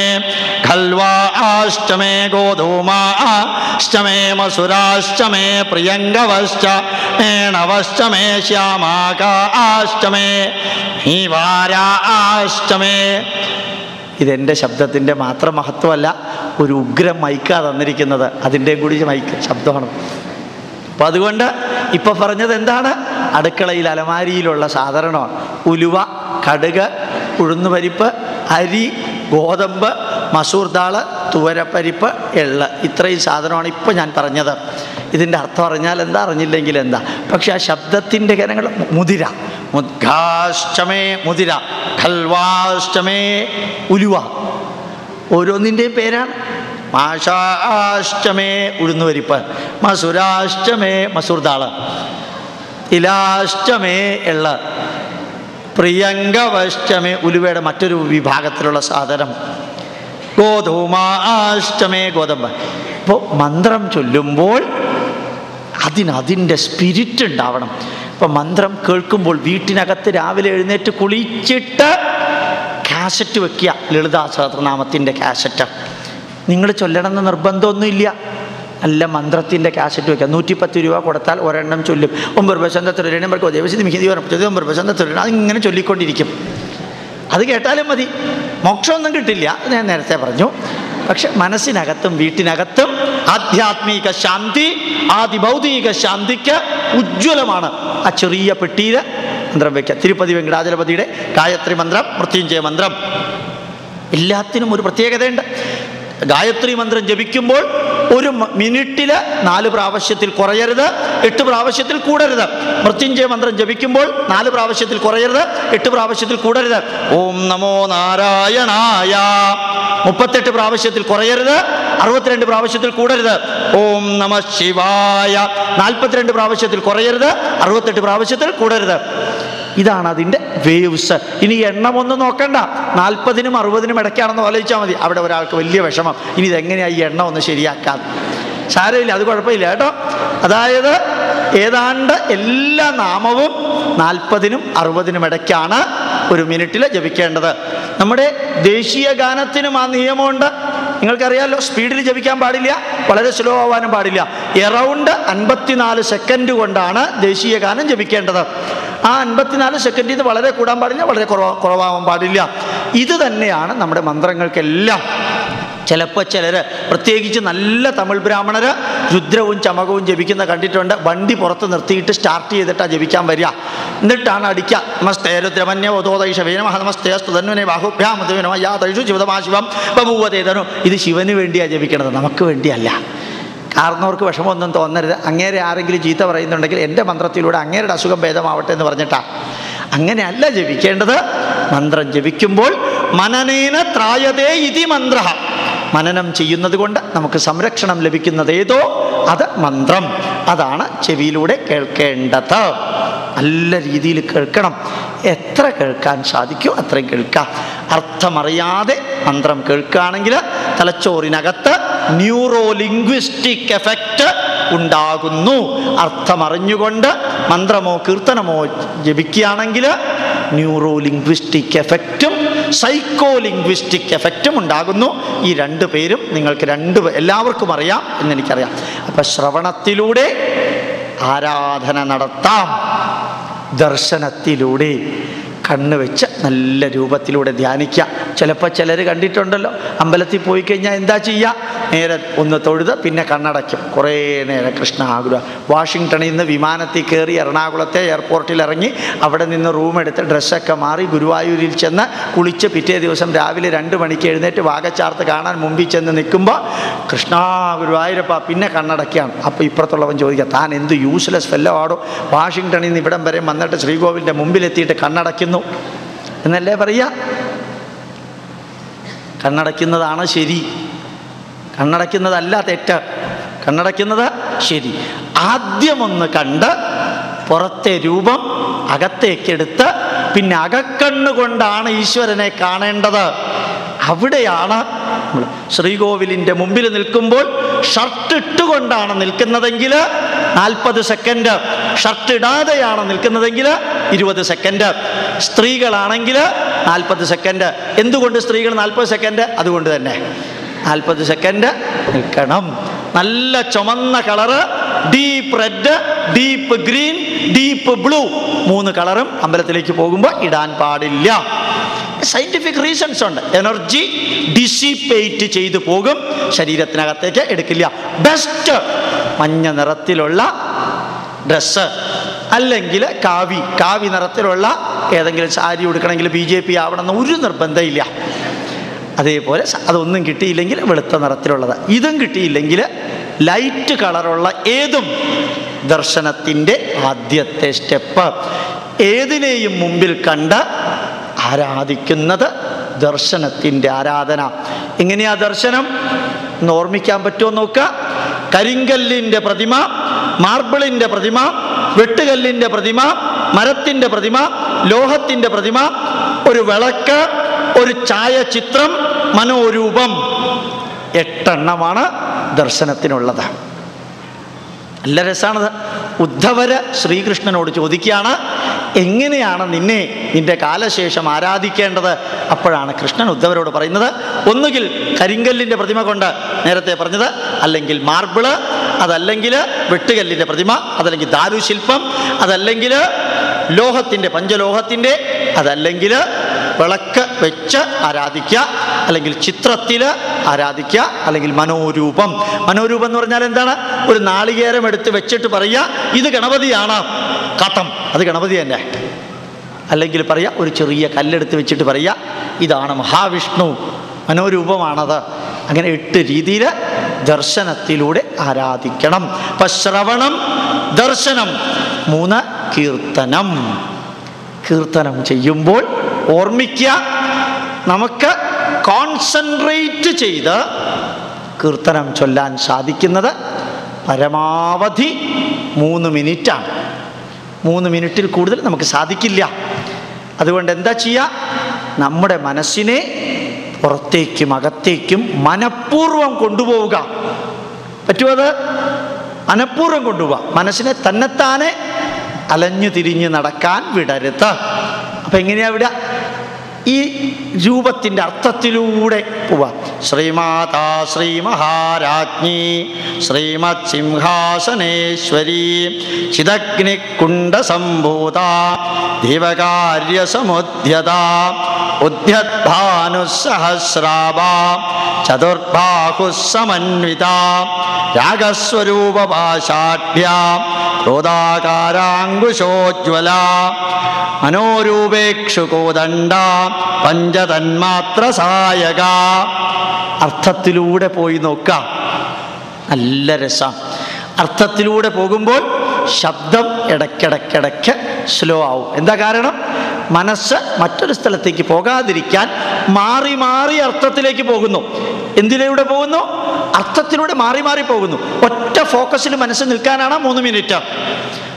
ഖൽവാഷ്ടമേ ഗോധൂമാഷ്ടമേ മസുരാഷ്ടമേ പ്രിയങ്കവശ്ച മേണവശ്ചമേ ശ്യാമാകാഷ്ടമേ നീവാരാഷ്ടമേ ഇതെന്റെ ശബ്ദത്തിന്റെ മാത്രം മഹത്വമല്ല ഒരു ഉഗ്രം മൈക്കാ തന്നിരിക്കുന്നത്. അതിന്റെയും കൂടി മൈക്ക് ശബ്ദമാണ്. അപ്പം അതുകൊണ്ട് ഇപ്പം പറഞ്ഞത് എന്താണ്? അടുക്കളയിൽ അലമാരിയിലുള്ള സാധാരണ ഉലുവ കടുക് ഉഴുന്നുപരിപ്പ് അരി ഗോതമ്പ് മസൂർ ദാൾ തുവരപ്പരിപ്പ് എള്ള്. ഇത്രയും സാധനമാണ് ഇപ്പം ഞാൻ പറഞ്ഞത്. ഇതിന്റെ അർത്ഥം അറിഞ്ഞാൽ എന്താ? അറിഞ്ഞില്ലെങ്കിൽ എന്താ? പക്ഷെ ആ ശബ്ദത്തിന്റെ ഗനങ്ങൾ മുതിര. മുദ്ഘാഷ്ടമേ മുതിര ഖൽവാഷ്ടമേ ഉലുവ. ഓരോന്നിന്റെയും പേരാണ്. മാഷാഷ്ടമേ ഉഴുന്നുവരിപ്പ് മസുരാഷ്ടമേ മസുർദാൾ ഇലാഷ്ടമേ എള്ള പ്രിയങ്കവഷ്ടമേ ഉലുവയുടെ മറ്റൊരു വിഭാഗത്തിലുള്ള സാധനം ഗോധൂമാഷ്ടമേ ഗോതമ്പ്. അപ്പോൾ മന്ത്രം ചൊല്ലുമ്പോൾ അതിന് അതിന്റെ സ്പിരിറ്റ് ഉണ്ടാവണം. ഇപ്പം മന്ത്രം കേൾക്കുമ്പോൾ വീട്ടിനകത്ത് രാവിലെ എഴുന്നേറ്റ് കുളിച്ചിട്ട് കാസറ്റ് വെക്കുക. ലളിതാ സഹസ്രനാമത്തിന്റെ കാസറ്റ് നിങ്ങൾ ചൊല്ലണമെന്ന് നിർബന്ധമൊന്നുമില്ല. നല്ല മന്ത്രത്തിന്റെ കാസറ്റ് വെക്കുക. നൂറ്റിപ്പത്ത് രൂപ കൊടുത്താൽ ഒരെണ്ണം ചൊല്ലും. ഒമ്പത് ബസന്തത്തിരണം പറക്കോ ദേവസ്വം മിഹിതി പറഞ്ഞു ഒമ്പത് ബസന്തത്തിരണം അതിങ്ങനെ ചൊല്ലിക്കൊണ്ടിരിക്കും. അത് കേട്ടാലും മതി. മോക്ഷമൊന്നും കിട്ടില്ല. ഞാൻ നേരത്തെ പറഞ്ഞു. പക്ഷെ മനസ്സിനകത്തും വീട്ടിനകത്തും ആധ്യാത്മിക ശാന്തി ആദിഭൗതിക ശാന്തിക്ക് ഉജ്ജ്വലമാണ്. ആ ചെറിയ പെട്ടിയിൽ മന്ത്രം വയ്ക്കുക തിരുപ്പതി വെങ്കടാചലപതിയുടെ ഗായത്രി മന്ത്രം മൃത്യുഞ്ജയ മന്ത്രം. എല്ലാത്തിനും ഒരു പ്രത്യേകതയുണ്ട്. ഗായത്രി മന്ത്രം ജപിക്കുമ്പോൾ ഒരു മിനിറ്റിൽ നാല് പ്രാവശ്യത്തിൽ കുറയരുത് എട്ട് പ്രാവശ്യത്തിൽ കൂടരുത്. മൃത്യുഞ്ജയ മന്ത്രം ജപിക്കുമ്പോൾ നാല് പ്രാവശ്യത്തിൽ കുറയരുത് എട്ട് പ്രാവശ്യത്തിൽ കൂടരുത്. ഓം നമോ നാരായണായ. മുപ്പത്തെട്ട് പ്രാവശ്യത്തിൽ കുറയരുത് അറുപത്തിരണ്ട് പ്രാവശ്യത്തിൽ കൂടരുത്. ഓം നമ ശിവായ. നാൽപ്പത്തിരണ്ട് പ്രാവശ്യത്തിൽ കുറയരുത് അറുപത്തെട്ട് പ്രാവശ്യത്തിൽ കൂടരുത്. ഇതാണ് അതിന്റെ വേവ്സ് ഇനി എണ്ണമൊന്നും നോക്കണ്ട. നാൽപ്പതിനും അറുപതിനും ഇടയ്ക്കാണെന്ന് ആലോചിച്ചാൽ മതി. അവിടെ ഒരാൾക്ക് വലിയ വിഷമം. ഇനി ഇതെങ്ങനെയാണ് ഈ എണ്ണ ഒന്ന് ശരിയാക്കാൻ? സാരമില്ല അത് കുഴപ്പമില്ല കേട്ടോ. അതായത് ഏതാണ്ട് എല്ലാ നാമവും നാൽപ്പതിനും അറുപതിനും ഇടയ്ക്കാണ് ഒരു മിനിറ്റിൽ ജപിക്കേണ്ടത്. നമ്മുടെ ദേശീയ ഗാനത്തിനും ആ നിയമമുണ്ട്. നിങ്ങൾക്കറിയാമല്ലോ സ്പീഡിൽ ജപിക്കാൻ പാടില്ല വളരെ സ്ലോ ആവാനും പാടില്ല. എറൗണ്ട് അൻപത്തിനാല് സെക്കൻഡ് കൊണ്ടാണ് ദേശീയ ഗാനം ജപിക്കേണ്ടത്. ആ അൻപത്തിനാല് സെക്കൻഡിൽ നിന്ന് വളരെ കൂടാൻ പാടില്ല വളരെ കുറവാ കുറവാവാൻ പാടില്ല. ഇത് തന്നെയാണ് നമ്മുടെ മന്ത്രങ്ങൾക്കെല്ലാം. ചിലപ്പോൾ ചിലർ പ്രത്യേകിച്ച് നല്ല തമിഴ് ബ്രാഹ്മണർ രുദ്രവും ചമകവും ജപിക്കുന്ന കണ്ടിട്ടുണ്ട്. വണ്ടി പുറത്ത് നിർത്തിയിട്ട് സ്റ്റാർട്ട് ചെയ്തിട്ടാണ് ജപിക്കാൻ വരിക. എന്നിട്ടാണ് അടിക്കുക. നമസ്തേ രുദ്രമന്യ നമ നമസ്തേ സ്തുതന്വനെ ബാഹുഭ്യാമ യാ തൈഷു ശിവതമാ ശിവം ബഭൂവതേതനു ഇത് ശിവന് വേണ്ടിയാണ് ജപിക്കണത്. നമുക്ക് വേണ്ടിയല്ല. കാരണവർക്ക് വിഷമമൊന്നും തോന്നരുത്. അങ്ങേരെ ആരെങ്കിലും ചീത്ത പറയുന്നുണ്ടെങ്കിൽ എന്റെ മന്ത്രത്തിലൂടെ അങ്ങേരുടെ അസുഖം ഭേദമാവട്ടെ എന്ന് പറഞ്ഞിട്ടാ. അങ്ങനെയല്ല ജപിക്കേണ്ടത്. മന്ത്രം ജപിക്കുമ്പോൾ മനനേന ത്രായതേ ഇതി മന്ത്ര മനനം ചെയ്യുന്നത് കൊണ്ട് നമുക്ക് സംരക്ഷണം ലഭിക്കുന്നത് ഏതോ? അത് മന്ത്രം. അതാണ് ചെവിയിലൂടെ കേൾക്കേണ്ടത്. നല്ല രീതിയിൽ കേൾക്കണം. എത്ര കേൾക്കാൻ സാധിക്കും അത്രയും കേൾക്കാം. അർത്ഥമറിയാതെ മന്ത്രം കേൾക്കുകയാണെങ്കിൽ തലച്ചോറിനകത്ത് ന്യൂറോ ലിംഗ്വിസ്റ്റിക് എഫക്റ്റ് ഉണ്ടാകുന്നു. അർത്ഥമറിഞ്ഞുകൊണ്ട് മന്ത്രമോ കീർത്തനമോ ജപിക്കുകയാണെങ്കിൽ ന്യൂറോ ലിംഗ്വിസ്റ്റിക് എഫക്റ്റും സൈക്കോ ലിംഗ്വിസ്റ്റിക് എഫക്റ്റും ഉണ്ടാകുന്നു. ഈ രണ്ട് പേരും നിങ്ങൾക്ക് രണ്ട് എല്ലാവർക്കും അറിയാം എന്ന് എന്നെനിക്കറിയാം. അപ്പം ശ്രവണത്തിലൂടെ ആരാധന നടത്താം. ദർശനത്തിലൂടെ കണ്ണ് വെച്ച് നല്ല രൂപത്തിലൂടെ ധ്യാനിക്കുക. ചിലപ്പോൾ ചിലർ കണ്ടിട്ടുണ്ടല്ലോ അമ്പലത്തിൽ പോയി കഴിഞ്ഞാൽ എന്താ ചെയ്യുക നേരെ ഒന്ന് തൊഴുത് പിന്നെ കണ്ണടയ്ക്കും. കുറേ നേരം കൃഷ്ണ ആഗ്രഹ. വാഷിങ്ടണിൽ നിന്ന് വിമാനത്തിൽ കയറി എറണാകുളത്തെ എയർപോർട്ടിൽ ഇറങ്ങി അവിടെ നിന്ന് റൂം എടുത്ത് ഡ്രസ്സൊക്കെ മാറി ഗുരുവായൂരിൽ ചെന്ന് കുളിച്ച് പിറ്റേ ദിവസം രാവിലെ രണ്ട് മണിക്ക് എഴുന്നേറ്റ് വാഗച്ചാർത്ത് കാണാൻ മുമ്പിൽ ചെന്ന് നിൽക്കുമ്പോൾ കൃഷ്ണ ഗുരുവായൂരപ്പ പിന്നെ കണ്ണടയ്ക്കുകയാണ്. അപ്പോൾ ഇപ്പുറത്തുള്ളവൻ ചോദിക്കുക താൻ എന്ത് യൂസ്ലെസ് ഫെല്ലോ ആടോ? വാഷിങ്ടണിൽ നിന്ന് ഇവിടം വരെ വന്നിട്ട് ശ്രീകോവിലിന്റെ മുമ്പിലെത്തിയിട്ട് കണ്ണടയ്ക്കുന്നു? എന്നല്ലേ പറയുക? കണ്ണടയ്ക്കുന്നതാണ് ശരി. കണ്ണടയ്ക്കുന്നതല്ല തെറ്റ്. കണ്ണടയ്ക്കുന്നത് ശരി. ആദ്യമൊന്ന് കണ്ട് പുറത്തെ രൂപം അകത്തേക്കെടുത്ത് പിന്നെ അകക്കണ്ണുകൊണ്ടാണ് ഈശ്വരനെ കാണേണ്ടത്. അവിടെയാണ് ശ്രീകോവിലിന്റെ മുമ്പിൽ നിൽക്കുമ്പോൾ ഷർട്ട് ഇട്ടുകൊണ്ടാണ് നിൽക്കുന്നതെങ്കിൽ നാൽപ്പത് സെക്കൻഡ് ഷർട്ട് ഇടാതെയാണ് നിൽക്കുന്നതെങ്കിൽ ഇരുപത് സെക്കൻഡ്. സ്ത്രീകളാണെങ്കിൽ നാൽപ്പത് സെക്കൻഡ്. എന്തുകൊണ്ട് സ്ത്രീകൾ നാൽപ്പത് സെക്കൻഡ്? അതുകൊണ്ട് തന്നെ നാൽപ്പത് സെക്കൻഡ് നിൽക്കണം. നല്ല ചുമന്ന colour deep red deep green deep blue മൂന്ന് കളറും അമ്പലത്തിലേക്ക് പോകുമ്പോൾ ഇടാൻ പാടില്ല. സയന്റിഫിക് റീസൺസ് ഉണ്ട്. എനർജി ഡിസിപ്പേറ്റ് ചെയ്തു പോകും. ശരീരത്തിനകത്തേക്ക് എടുക്കില്ല. ബെസ്റ്റ് മഞ്ഞ നിറത്തിലുള്ള ഡ്രസ്സ് അല്ലെങ്കിൽ കാവി. കാവി നിറത്തിലുള്ള ഏതെങ്കിലും സാരി ഉടുക്കണമെങ്കിൽ ബി ജെ പി ആവണമെന്ന് ഒരു നിർബന്ധമില്ല. അതേപോലെ അതൊന്നും കിട്ടിയില്ലെങ്കിൽ വെളുത്ത നിറത്തിലുള്ളത്. ഇതും കിട്ടിയില്ലെങ്കിൽ ലൈറ്റ് കളറുള്ള ഏതും ദർശനത്തിന്റെ ആദ്യത്തെ സ്റ്റെപ്പ് ഏതിനെയും മുമ്പിൽ കണ്ട് ആരാധിക്കുന്നത് ദർശനത്തിന്റെ ആരാധന. എങ്ങനെയാ ദർശനം? എന്ന് ഓർമ്മിക്കാൻ പറ്റുമോ നോക്കുക. കരിങ്കല്ലിന്റെ പ്രതിമ മാർബിളിന്റെ പ്രതിമ വെട്ടുകല്ലിന്റെ പ്രതിമ മരത്തിന്റെ പ്രതിമ ലോഹത്തിന്റെ പ്രതിമ ഒരു വിളക്ക് ഒരു ഛായചിത്രം മനോരൂപം. എട്ടെണ്ണമാണ് ദർശനത്തിനുള്ളത്. നല്ല രസമാണത്. ഉദ്ധവര് ശ്രീകൃഷ്ണനോട് ചോദിക്കുകയാണ് എങ്ങനെയാണ് നിന്നെ നിന്റെ കാലശേഷം ആരാധിക്കേണ്ടത്? അപ്പോഴാണ് കൃഷ്ണൻ ഉദ്ധവരോട് പറയുന്നത് ഒന്നുകിൽ കരിങ്കല്ലിന്റെ പ്രതിമ കൊണ്ട് നേരത്തെ പറഞ്ഞത് അല്ലെങ്കിൽ മാർബിൾ അതല്ലെങ്കിൽ വെട്ടുകല്ലിന്റെ പ്രതിമ അതല്ലെങ്കിൽ ദാരുശില്പം അതല്ലെങ്കിൽ ലോഹത്തിന്റെ പഞ്ചലോഹത്തിന്റെ അതല്ലെങ്കിൽ വിളക്ക് വെച്ച് ആരാധിക്കുക അല്ലെങ്കിൽ ചിത്രത്തിൽ ആരാധിക്കുക അല്ലെങ്കിൽ മനോരൂപം. മനോരൂപം എന്ന് പറഞ്ഞാൽ എന്താണ്? ഒരു നാളികേരം എടുത്ത് വെച്ചിട്ട് പറയുക ഇത് ഗണപതിയാണ്. കഥം. അത് ഗണപതി തന്നെ. അല്ലെങ്കിൽ പറയുക ഒരു ചെറിയ കല്ലെടുത്ത് വെച്ചിട്ട് പറയുക ഇതാണ് മഹാവിഷ്ണു. മനോരൂപമാണത്. അങ്ങനെ എട്ട് രീതിയിൽ ദർശനത്തിലൂടെ ആരാധിക്കണം. അപ്പം ശ്രവണം ദർശനം. മൂന്ന് കീർത്തനം. കീർത്തനം ചെയ്യുമ്പോൾ ഓർമ്മിക്കുക നമുക്ക് കോൺസെൻട്രേറ്റ് ചെയ്ത് കീർത്തനം ചൊല്ലാൻ സാധിക്കുന്നത് പരമാവധി മൂന്ന് മിനിറ്റാണ്. മൂന്ന് മിനിറ്റിൽ കൂടുതൽ നമുക്ക് സാധിക്കില്ല. അതുകൊണ്ട് എന്താ ചെയ്യുക നമ്മുടെ മനസ്സിനെ പുറത്തേക്കും അകത്തേക്കും മനഃപൂർവം കൊണ്ടുപോവുക. പറ്റുമത് മനഃപൂർവം കൊണ്ടുപോവുക. മനസ്സിനെ തന്നെത്താനെ അലഞ്ഞു തിരിഞ്ഞ് നടക്കാൻ വിടരുത്. അപ്പം എങ്ങനെയാ വിടുക? ഈ രൂപത്തിന്റെ അർത്ഥത്തിലൂടെ പോവാം. ശ്രീമാതാ ശ്രീ മഹാരാജ്ഞി ശ്രീമത് സിംഹാസനേശ്വരി ചിദഗ്നികുണ്ട സംഭൂത ദിവകാര്യസമുദ്യത ഉദ്യദ്ഭാനുസഹസ്രാവ ചതുർബാഹുസമന്വിത രാഗസ്വരൂപപാശാഢ്യ ക്രോധാകാരാങ്കുശോജ്വല മനോരൂപേക്ഷുകോദണ്ഡ പഞ്ചതന്മാത്ര സായക അർത്ഥത്തിലൂടെ പോയി നോക്കാം. നല്ല രസം. അർത്ഥത്തിലൂടെ പോകുമ്പോൾ ശബ്ദം ഇടയ്ക്കിടയ്ക്കിടയ്ക്ക് സ്ലോ ആവും. എന്താ കാരണം? മനസ്സ് മറ്റൊരു സ്ഥലത്തേക്ക് പോകാതിരിക്കാൻ മാറി മാറി അർത്ഥത്തിലേക്ക് പോകുന്നു. എന്തിലൂടെ പോകുന്നു? അർത്ഥത്തിലൂടെ മാറി മാറി പോകുന്നു. ഒറ്റ ഫോക്കസിൽ മനസ്സ് നിൽക്കാനാണ് മൂന്ന് മിനിറ്റ്.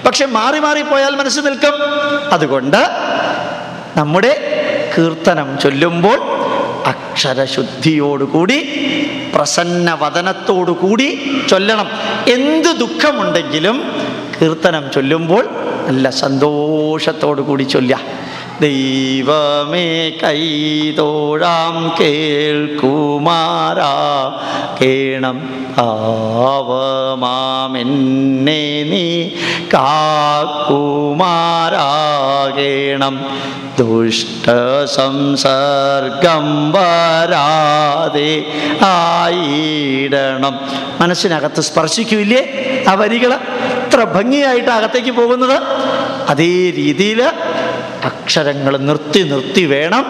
പക്ഷെ മാറി മാറി പോയാൽ മനസ്സ് നിൽക്കും. അതുകൊണ്ട് നമ്മുടെ കീർത്തനം ചൊല്ലുമ്പോൾ അക്ഷരശുദ്ധിയോടുകൂടി പ്രസന്ന വതനത്തോടുകൂടി ചൊല്ലണം. എന്ത് ദുഃഖമുണ്ടെങ്കിലും കീർത്തനം ചൊല്ലുമ്പോൾ നല്ല സന്തോഷത്തോടു കൂടി ചൊല്ലുക. ദൈവമേ കൈതോഴാം കേൾക്കുമാരാ കേണം ആവമാമെന്നെ നീ കാക്കുമാരാകേണം ദുഷ്ട സംസർഗം വരാതെ ആയിടണം. മനസ്സിനകത്ത് സ്പർശിക്കൂല്ലേ ആ വരികൾ എത്ര ഭംഗിയായിട്ട് അകത്തേക്ക് പോകുന്നത്. അതേ രീതിയിൽ അക്ഷരങ്ങൾ നിർത്തി നിർത്തി വേണം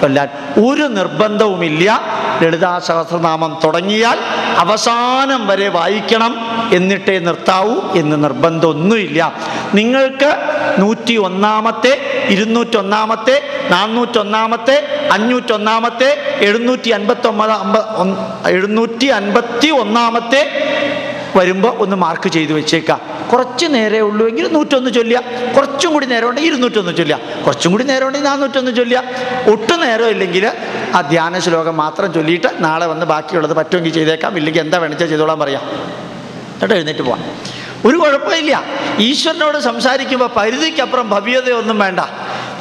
ചൊല്ലാൻ. ഒരു നിർബന്ധവുമില്ല. ലളിതാ സഹസ്രനാമം തുടങ്ങിയാൽ അവസാനം വരെ വായിക്കണം എന്നിട്ടേ നിർത്താവൂ എന്ന് നിർബന്ധമൊന്നുമില്ല. നിങ്ങൾക്ക് നൂറ്റി ഒന്നാമത്തെ ഇരുന്നൂറ്റൊന്നാമത്തെ നാനൂറ്റൊന്നാമത്തെ അഞ്ഞൂറ്റൊന്നാമത്തെ എഴുന്നൂറ്റി അൻപത്തൊമ്പത് അമ്പ ഒന്ന് എഴുന്നൂറ്റി അൻപത്തി ഒന്നാമത്തെ വരുമ്പോൾ ഒന്ന് മാർക്ക് ചെയ്തു വെച്ചേക്കാം. കുറച്ച് നേരെ ഉള്ളൂ എങ്കിൽ നൂറ്റൊന്ന് ചൊല്ലുക. കുറച്ചും കൂടി നേരം ഉണ്ടെങ്കിൽ ഇരുന്നൂറ്റൊന്ന് ചൊല്ലുക. കുറച്ചും കൂടി നേരം ഉണ്ടെങ്കിൽ നാനൂറ്റൊന്ന് ചൊല്ലുക. ഒട്ടും നേരം ഇല്ലെങ്കിൽ ആ ധ്യാന ശ്ലോകം മാത്രം ചൊല്ലിയിട്ട് നാളെ വന്ന് ബാക്കിയുള്ളത് പറ്റുമെങ്കിൽ ചെയ്തേക്കാം. ഇല്ലെങ്കിൽ എന്താ വേണിച്ചാൽ ചെയ്തോളാൻ പറയാം. എന്നിട്ട് എഴുന്നേറ്റ് പോവാം. ഒരു കുഴപ്പമില്ല. ഈശ്വരനോട് സംസാരിക്കുമ്പോൾ പരിധിക്കപ്പുറം ഭവ്യതയൊന്നും വേണ്ട.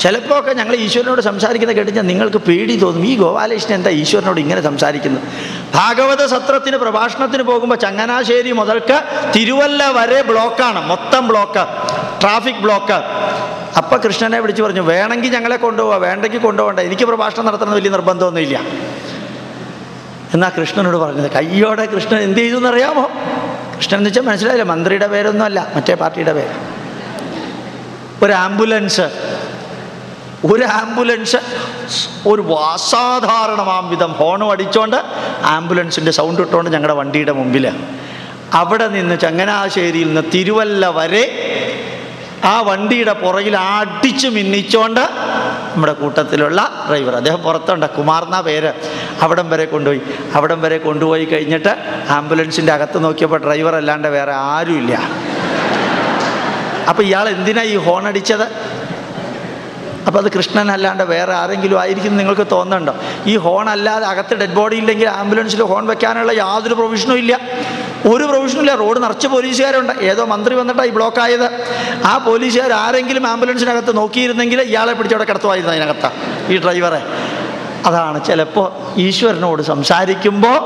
ചിലപ്പോൾ ഒക്കെ ഞങ്ങൾ ഈശ്വരനോട് സംസാരിക്കുന്നത് കേട്ടിട്ട് നിങ്ങൾക്ക് പേടി തോന്നും. ഈ ഗോപാലകൃഷ്ണൻ എന്താ ഈശ്വരനോട് ഇങ്ങനെ സംസാരിക്കുന്നത്? ഭാഗവത സത്രത്തിന് പ്രഭാഷണത്തിന് പോകുമ്പോൾ ചങ്ങനാശ്ശേരി മുതൽക്ക് തിരുവല്ല വരെ ബ്ലോക്കാണ്. മൊത്തം ബ്ലോക്ക്. Traffic block. അപ്പം കൃഷ്ണനെ വിളിച്ച് പറഞ്ഞു വേണമെങ്കിൽ ഞങ്ങളെ കൊണ്ടുപോവാം. വേണ്ടെങ്കിൽ കൊണ്ടുപോകണ്ട. എനിക്ക് പ്രഭാഷണം നടത്തണം വലിയ നിർബന്ധമൊന്നുമില്ല. എന്നാ കൃഷ്ണനോട് പറഞ്ഞത്? കയ്യോടെ കൃഷ്ണൻ എന്ത് ചെയ്തു എന്നറിയാമോ കൃഷ്ണൻ എന്ന് വെച്ചാൽ മനസ്സിലായില്ല? മന്ത്രിയുടെ പേരൊന്നുമല്ല മറ്റേ പാർട്ടിയുടെ പേര്. ഒരു ആംബുലൻസ് ഒരു ആംബുലൻസ് ഒരു അസാധാരണമാം വിധം ഹോണും അടിച്ചോണ്ട് ആംബുലൻസിന്റെ സൗണ്ട് ഇട്ടുകൊണ്ട് ഞങ്ങളുടെ വണ്ടിയുടെ മുമ്പിൽ അവിടെ നിന്ന് ചങ്ങനാശ്ശേരിയിൽ നിന്ന് തിരുവല്ല വരെ ആ വണ്ടിയുടെ പുറകിൽ അടിച്ചു മിന്നിച്ചോണ്ട് നമ്മുടെ കൂട്ടത്തിലുള്ള ഡ്രൈവർ അദ്ദേഹം പുറത്തുണ്ട് കുമാർന്ന പേര്. അവിടം വരെ കൊണ്ടുപോയി. അവിടം വരെ കൊണ്ടുപോയി കഴിഞ്ഞിട്ട് ആംബുലൻസിന്റെ അകത്ത് നോക്കിയപ്പോൾ ഡ്രൈവർ അല്ലാണ്ട് വേറെ ആരുമില്ല. അപ്പോൾ ഇയാൾ എന്തിനാ ഈ ഹോൺ അടിച്ചത്? അപ്പോൾ അത് കൃഷ്ണൻ അല്ലാണ്ട് വേറെ ആരെങ്കിലും ആയിരിക്കും നിങ്ങൾക്ക് തോന്നണ്ടോ ഈ ഹോൺ അല്ലാതെ അകത്ത് ഡെഡ് ബോഡി ഇല്ലെങ്കിൽ ആംബുലൻസിൽ ഹോൺ വെക്കാനുള്ള യാതൊരു പ്രൊവിഷനും ഇല്ല. ഒരു പ്രൊവിഷനും ഇല്ല. റോഡ് നിറച്ച് പോലീസുകാരുണ്ട്. ഏതോ മന്ത്രി വന്നിട്ടാണ് ഈ ബ്ലോക്ക് ആയത്. ആ പോലീസുകാർ ആരെങ്കിലും ആംബുലൻസിനകത്ത് നോക്കിയിരുന്നെങ്കിൽ ഇയാളെ പിടിച്ചവിടെ കിടത്തുമായിരുന്നു അതിനകത്ത് ഈ ഡ്രൈവറെ അതാണ് ചിലപ്പോൾ ഈശ്വരനോട് സംസാരിക്കുമ്പോൾ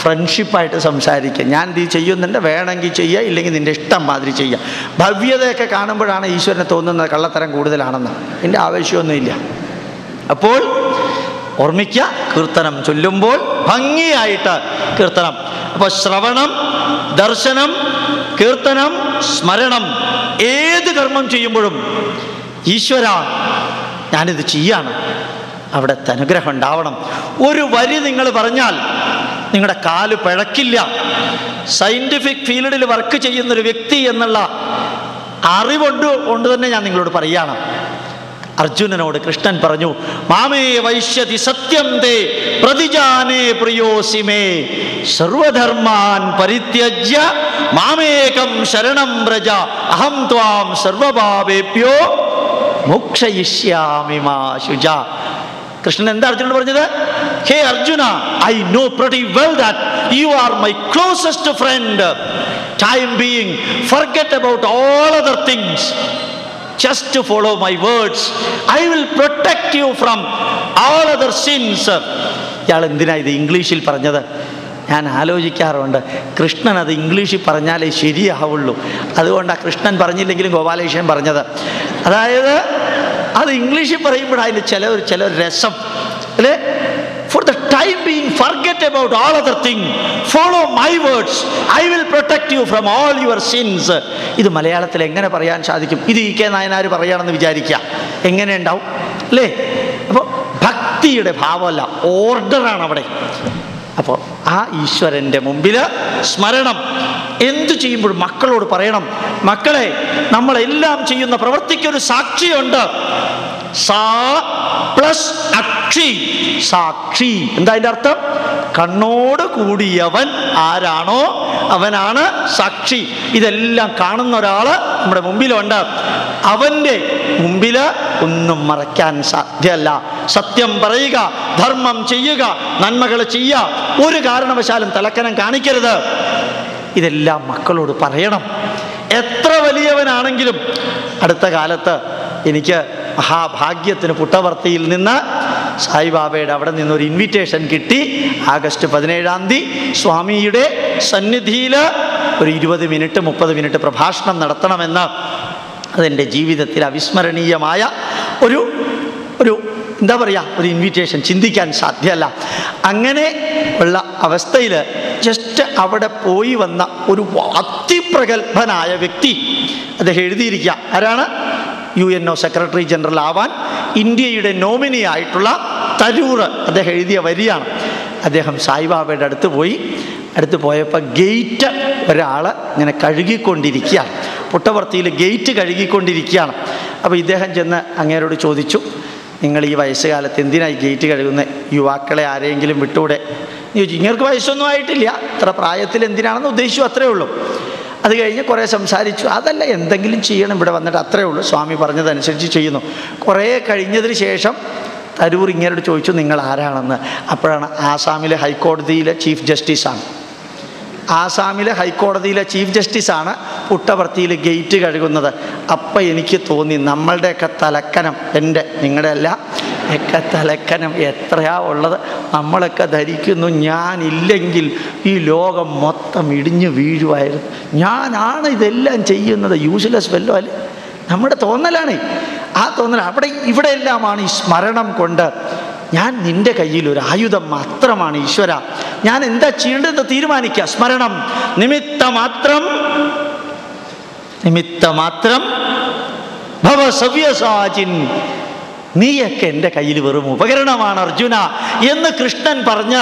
ഫ്രണ്ട്ഷിപ്പായിട്ട് സംസാരിക്കുക. ഞാൻ ഇത് ചെയ്യുന്നുണ്ട് വേണമെങ്കിൽ ചെയ്യുക ഇല്ലെങ്കിൽ നിന്റെ ഇഷ്ടം മാതിരി ചെയ്യുക. ഭവ്യതയൊക്കെ കാണുമ്പോഴാണ് ഈശ്വരനെ തോന്നുന്നത് കള്ളത്തരം കൂടുതലാണെന്ന്. എന്റെ ആവശ്യമൊന്നുമില്ല അപ്പോൾ ഓർമ്മിക്കുക കീർത്തനം ചൊല്ലുമ്പോൾ ഭംഗിയായിട്ട് കീർത്തനം. അപ്പോൾ ശ്രവണം ദർശനം കീർത്തനം സ്മരണം ഏത് കർമ്മം ചെയ്യുമ്പോഴും ഈശ്വര ഞാനിത് ചെയ്യാണ്. അവിടുത്തെ അനുഗ്രഹം ഉണ്ടാവണം. ഒരു വരി നിങ്ങൾ പറഞ്ഞാൽ നിങ്ങളുടെ കാൽ പിഴക്കില്ല. സയന്റിഫിക് ഫീൽഡിൽ വർക്ക് ചെയ്യുന്നൊരു വ്യക്തി എന്നുള്ള അറിവുണ്ട് കൊണ്ട് തന്നെ ഞാൻ നിങ്ങളോട് പറയുകയാണ് അർജുനനോട് കൃഷ്ണൻ പറഞ്ഞു മാമേ വൈശ്യതി സത്യം തേ പ്രതിജാനേ പ്രിയോസിമേ സർവധർമാൻ പരിത്യജ്യ മാമേകം ശരണം വ്രജ അഹം ത്വാം സർവഭാവേഭ്യോ മോക്ഷയിഷ്യാമി മാ ശുച കൃഷ്ണൻ എന്താ അർജുനോട് പറഞ്ഞത്? Hey Arjuna I know pretty well that you are my closest friend time being forget about all other things just follow my words I will protect you from all other sins. ഇയാൾ എന്തിനാ ഇത് ഇംഗ്ലീഷിൽ പറഞ്ഞത്? ഞാൻ ആലോചിക്കാറുണ്ട്. കൃഷ്ണൻ അത് ഇംഗ്ലീഷിൽ പറഞ്ഞാലേ ശരിയാവുള്ളൂ. അതുകൊണ്ടാണ് കൃഷ്ണൻ പറഞ്ഞില്ലെങ്കിലും ഗോപാലകൃഷ്ണൻ പറഞ്ഞത്. അതായത് അത് ഇംഗ്ലീഷിൽ പറയുമ്പോഴാണ് അതിന് ചില ഒരു ചില രസം. അല്ലേ? For the time being forget about all other thing follow my words I will protect you from all your sins ഇത് മലയാളത്തിൽ എങ്ങനെ പറയാൻ സാധിക്കും? ഇത് ഇ കെ നായനാർ പറയുകയാണെന്ന് വിചാരിക്കുക. എങ്ങനെ ഉണ്ടാവും? അല്ലേ? അപ്പോൾ ഭക്തിയുടെ ഭാവമല്ല ഓർഡറാണ് അവിടെ. അപ്പോൾ ആ ഈശ്വരന്റെ മുമ്പിൽ സ്മരണം. എന്തു ചെയ്യുമ്പോഴും മക്കളോട് പറയണം മക്കളെ നമ്മളെല്ലാം ചെയ്യുന്ന പ്രവൃത്തിക്കൊരു സാക്ഷിയുണ്ട്. സാ പ്ലസ് അക്ഷി. സാക്ഷി. എന്താ അതിന്റെ അർത്ഥം? കണ്ണോട് കൂടിയവൻ ആരാണോ അവനാണ് സാക്ഷി. ഇതെല്ലാം കാണുന്ന ഒരാൾ നമ്മുടെ മുമ്പിലുണ്ട്. അവന്റെ മുമ്പിൽ ഒന്നും മറയ്ക്കാൻ സാധ്യമല്ല സത്യം പറയുക ധർമ്മം ചെയ്യുക നന്മകൾ ചെയ്യുക. ഒരു കാരണവശാലും തലക്കനം കാണിക്കരുത്. ഇതെല്ലാം മക്കളോട് പറയണം. എത്ര വലിയവനാണെങ്കിലും അടുത്ത കാലത്ത് എനിക്ക് മഹാഭാഗ്യത്തിന് പുട്ടവർത്തിയിൽ നിന്ന് സായിബാബയുടെ അവിടെ നിന്നൊരു ഇൻവിറ്റേഷൻ കിട്ടി. ആഗസ്റ്റ് പതിനേഴാം തീയതി സ്വാമിയുടെ സന്നിധിയിൽ ഒരു ഇരുപത് മിനിറ്റ് മുപ്പത് മിനിറ്റ് പ്രഭാഷണം നടത്തണമെന്ന് അതെന്റെ ജീവിതത്തിൽ അവിസ്മരണീയമായ ഒരു ഒരു എന്താ പറയുക ഒരു ഇൻവിറ്റേഷൻ ചിന്തിക്കാൻ സാധ്യമല്ല. അങ്ങനെ ഉള്ള അവസ്ഥയിൽ ജസ്റ്റ് അവിടെ പോയി വന്ന ഒരു അതിപ്രഗത്ഭനായ വ്യക്തി അദ്ദേഹം എഴുതിയിരിക്കുക. ആരാണ്? U N O secretary general ആവാൻ ഇന്ത്യയുടെ നോമിനി ആയിട്ടുള്ള തരൂർ അദ്ദേഹം എഴുതിയ വരിയാണ്. അദ്ദേഹം സായിബാബയുടെ അടുത്ത് പോയി. അടുത്ത് പോയപ്പോൾ ഗേറ്റ് ഒരാൾ ഇങ്ങനെ കഴുകിക്കൊണ്ടിരിക്കുകയാണ്. പുട്ടവർത്തിയിൽ ഗേറ്റ് കഴുകിക്കൊണ്ടിരിക്കുകയാണ്. അപ്പോൾ ഇദ്ദേഹം ചെന്ന് അങ്ങേരോട് ചോദിച്ചു നിങ്ങൾ ഈ വയസ്സുകാലത്ത് എന്തിനായി ഗേറ്റ് കഴുകുന്നത് യുവാക്കളെ ആരെങ്കിലും വിട്ടൂടെ? ഇങ്ങനെ ചോദിച്ചു ഇങ്ങൾക്ക് വയസ്സൊന്നും ആയിട്ടില്ല. ഇത്ര പ്രായത്തിൽ എന്തിനാണെന്ന് ഉദ്ദേശിച്ചു അത്രേ ഉള്ളൂ. അത് കഴിഞ്ഞ് കുറേ സംസാരിച്ചു. അതല്ല എന്തെങ്കിലും ചെയ്യണം ഇവിടെ വന്നിട്ട് അത്രേ ഉള്ളൂ. സ്വാമി പറഞ്ഞതനുസരിച്ച് ചെയ്യുന്നു. കുറേ കഴിഞ്ഞതിന് ശേഷം തരൂർ ഇങ്ങനോട് ചോദിച്ചു നിങ്ങൾ ആരാണെന്ന്? അപ്പോഴാണ് ആസാമിലെ ഹൈക്കോടതിയിലെ ചീഫ് ജസ്റ്റിസാണ്. ആസാമിലെ ഹൈക്കോടതിയിലെ ചീഫ് ജസ്റ്റിസാണ് പുട്ടവർത്തിയിൽ ഗേറ്റ് കഴുകുന്നത്. അപ്പം എനിക്ക് തോന്നി നമ്മളുടെയൊക്കെ തലക്കനം എന്റെ നിങ്ങളുടെ അല്ല ഒക്കെ തലക്കനം എത്രയാ ഉള്ളത്? നമ്മളൊക്കെ ധരിക്കുന്നു ഞാനില്ലെങ്കിൽ ഈ ലോകം മൊത്തം ഇടിഞ്ഞു വീഴുമായിരുന്നു ഞാനാണ് ഇതെല്ലാം ചെയ്യുന്നത്. യൂസ്ലെസ് വെല്ലോ അല്ലേ? നമ്മുടെ തോന്നലാണ്. ആ തോന്നൽ അവിടെ ഇവിടെ എല്ലാമാണ് ഈ സ്മരണം കൊണ്ട് ഞാൻ നിന്റെ കയ്യിൽ ഒരു ആയുധം മാത്രമാണ് ഈശ്വര. ഞാൻ എന്താ ചെയ്യേണ്ടതെന്ന് തീരുമാനിക്കുക? സ്മരണം. നിമിത്തമാത്രം നിമിത്തമാത്രം ഭവസവ്യസാചിൻ നീയൊക്കെ എന്റെ കയ്യിൽ വെറും ഉപകരണമാണ് അർജുന എന്ന് കൃഷ്ണൻ പറഞ്ഞ്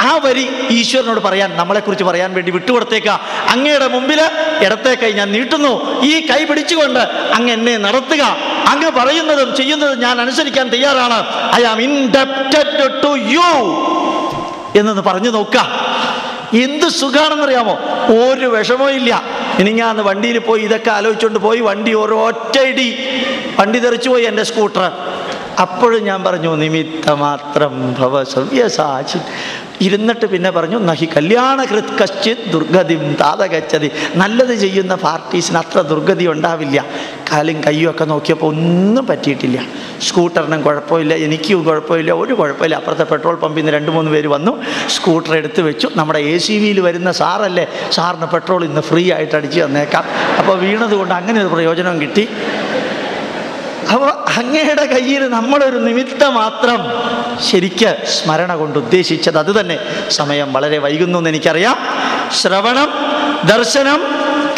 ആ വരി ഈശ്വരനോട് പറയാൻ നമ്മളെക്കുറിച്ച് പറയാൻ വേണ്ടി വിട്ടുകൊടുത്തേക്ക. അങ്ങയുടെ മുമ്പിൽ ഇടത്തെ കൈ ഞാൻ നീട്ടുന്നു. ഈ കൈ പിടിച്ചുകൊണ്ട് അങ്ങ് എന്നെ നടത്തുക. അങ്ങ് പറയുന്നതും ചെയ്യുന്നതും ഞാൻ അനുസരിക്കാൻ തയ്യാറാണ്. I am indebted to you എന്നൊന്ന് പറഞ്ഞു നോക്ക എന്ത് സുഖാണെന്നറിയാമോ? ഒരു വിഷമവും ഇല്ല. ഇനി ഞാൻ വണ്ടിയിൽ പോയി ഇതൊക്കെ ആലോചിച്ചുകൊണ്ട് പോയി വണ്ടി ഒരു ഒറ്റയിടി. വണ്ടി തെറിച്ചു പോയി എന്റെ സ്കൂട്ടർ അപ്പോഴും ഞാൻ പറഞ്ഞു നിമിത്തമാത്രം ഭവ സവ്യസാചി ഇരുന്നിട്ട് പിന്നെ പറഞ്ഞു നഹി കല്യാണകൃത് കശ്ചിത് ദുർഗതിം താതകച്ചതി. നല്ലത് ചെയ്യുന്ന പാർട്ടീസിന് അത്ര ദുർഗതി ഉണ്ടാവില്ല. കാലും കയ്യും ഒക്കെ നോക്കിയപ്പോൾ ഒന്നും പറ്റിയിട്ടില്ല. സ്കൂട്ടറിനും കുഴപ്പമില്ല എനിക്കും കുഴപ്പമില്ല ഒരു കുഴപ്പമില്ല. അപ്പുറത്തെ പെട്രോൾ പമ്പിൽ നിന്ന് രണ്ട് മൂന്ന് പേര് വന്നു സ്കൂട്ടർ എടുത്ത് വെച്ചു. നമ്മുടെ എ സി വിയിൽ വരുന്ന സാറല്ലേ സാറിന് പെട്രോൾ ഇന്ന് ഫ്രീ ആയിട്ട് അടിച്ച് തന്നേക്കാം. അപ്പോൾ വീണതുകൊണ്ട് അങ്ങനെ ഒരു പ്രയോജനം കിട്ടി. അങ്ങയുടെ കയ്യിൽ നമ്മളൊരു നിമിത്തം മാത്രം ശരിക്ക് സ്മരണ കൊണ്ട് ഉദ്ദേശിച്ചത് അത് തന്നെ. സമയം വളരെ വൈകുന്നു എന്ന് എനിക്കറിയാം. ശ്രവണം ദർശനം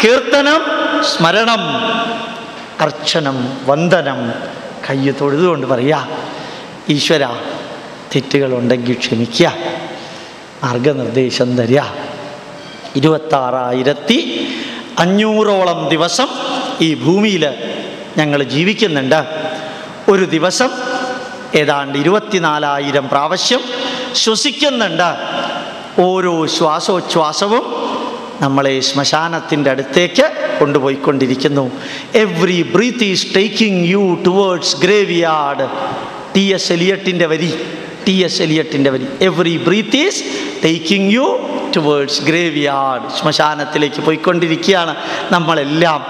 കീർത്തനം സ്മരണം അർച്ചനം വന്ദനം കയ്യ് തൊഴുതുകൊണ്ട് പറയാ ഈശ്വര തെറ്റുകളുണ്ടെങ്കിൽ ക്ഷമിക്കുക. മാർഗനിർദ്ദേശം തരിക. ഇരുപത്താറായിരത്തി അഞ്ഞൂറോളം ദിവസം ഈ ഭൂമിയിൽ ഞങ്ങൾ ജീവിക്കുന്നുണ്ട്. ഒരു ദിവസം ഏതാണ്ട് ഇരുപത്തിനാലായിരം പ്രാവശ്യം ശ്വസിക്കുന്നുണ്ട്. ഓരോ ശ്വാസോച്ഛ്വാസവും നമ്മളെ ശ്മശാനത്തിന്റെ അടുത്തേക്ക് കൊണ്ടുപോയിക്കൊണ്ടിരിക്കുന്നു. Every breath is taking you towards graveyard T S എലിയട്ടിന്റെ വരി ടി എസ് എലിയട്ടിന്റെ വരി. Every breath is taking you towards graveyard ശ്മശാനത്തിലേക്ക് പോയിക്കൊണ്ടിരിക്കുകയാണ് നമ്മളെല്ലാം.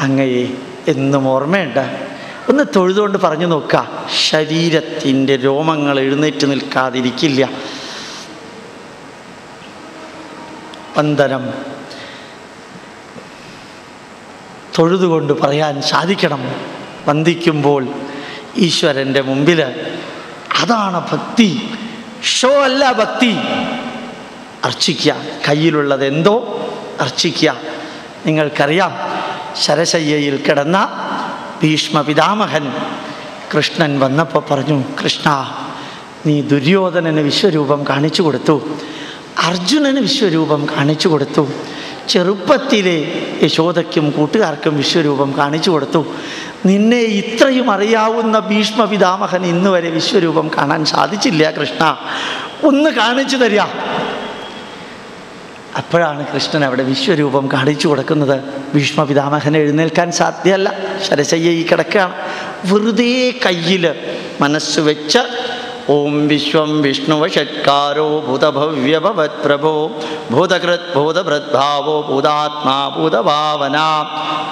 അങ്ങയെ എന്നും ഓർമ്മയുണ്ട്. ഒന്ന് തൊഴുതുകൊണ്ട് പറഞ്ഞു നോക്കുക ശരീരത്തിന്റെ രോമങ്ങൾ എഴുന്നേറ്റ് നിൽക്കാതിരിക്കില്ല. വന്ദനം. തൊഴുതുകൊണ്ട് പറയാൻ സാധിക്കണം. വന്ദിക്കുമ്പോൾ ഈശ്വരന്റെ മുമ്പിൽ അതാണ് ഭക്തി. ഷോ അല്ല ഭക്തി. അർച്ചിക്കുക. കയ്യിലുള്ളത് എന്തോ? അർച്ചിക്കുക. നിങ്ങൾക്കറിയാം. ശരശയ്യയിൽ കിടന്ന ഭീഷ്മ പിതാമഹൻ കൃഷ്ണൻ വന്നപ്പോൾ പറഞ്ഞു കൃഷ്ണ നീ ദുര്യോധനന് വിശ്വരൂപം കാണിച്ചു കൊടുത്തു. അർജുനന് വിശ്വരൂപം കാണിച്ചു കൊടുത്തു. ചെറുപ്പത്തിലെ യശോദയ്ക്കും കൂട്ടുകാർക്കും വിശ്വരൂപം കാണിച്ചു കൊടുത്തു. നിന്നെ ഇത്രയും അറിയാവുന്ന ഭീഷ്മ പിതാമഹൻ ഇന്നുവരെ വിശ്വരൂപം കാണാൻ സാധിച്ചില്ല കൃഷ്ണ. ഒന്ന് കാണിച്ചു തരിക. അപ്പോഴാണ് കൃഷ്ണൻ അവിടെ വിശ്വരൂപം കാണിച്ചു കൊടുക്കുന്നത്. ഭീഷ്മ പിതാമഹൻ എഴുന്നേൽക്കാൻ സാധ്യമല്ല ശരശയ്യ ഈ കിടക്കുകയാണ് വെറുതെ കയ്യിൽ മനസ്സ് വെച്ച് ഓം വിശ്വം വിഷ്ണുവഷത്കാരോ ഭൂതഭവ്യഭവത് പ്രഭോ ഭൂതകൃത് ഭൂതഭൃദ്ഭാവോ ഭൂതാത്മാ ഭൂതഭാവന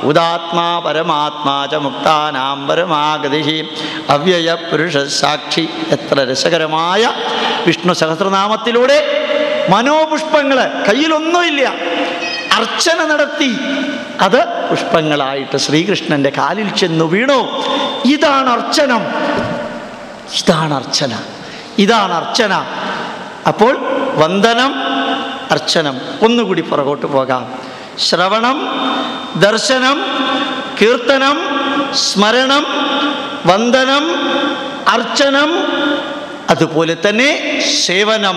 ഭൂതാത്മാ പരമാത്മാ ച മുക്താനാം പരമാഗതി അവ്യയ പുരുഷ സാക്ഷി. എത്ര രസകരമായ വിഷ്ണു സഹസ്രനാമത്തിലൂടെ മനോപുഷ്പങ്ങൾ കയ്യിലൊന്നുമില്ല അർച്ചന നടത്തി. അത് പുഷ്പങ്ങളായിട്ട് ശ്രീകൃഷ്ണന്റെ കാലിൽ ചെന്നു വീണു. ഇതാണ് അർച്ചനം. ഇതാണ് അർച്ചന. ഇതാണ് അർച്ചന. അപ്പോൾ വന്ദനം അർച്ചനം. ഒന്നുകൂടി പുറകോട്ട് പോകാം. ശ്രവണം ദർശനം കീർത്തനം സ്മരണം വന്ദനം അർച്ചനം. അതുപോലെ തന്നെ സേവനം.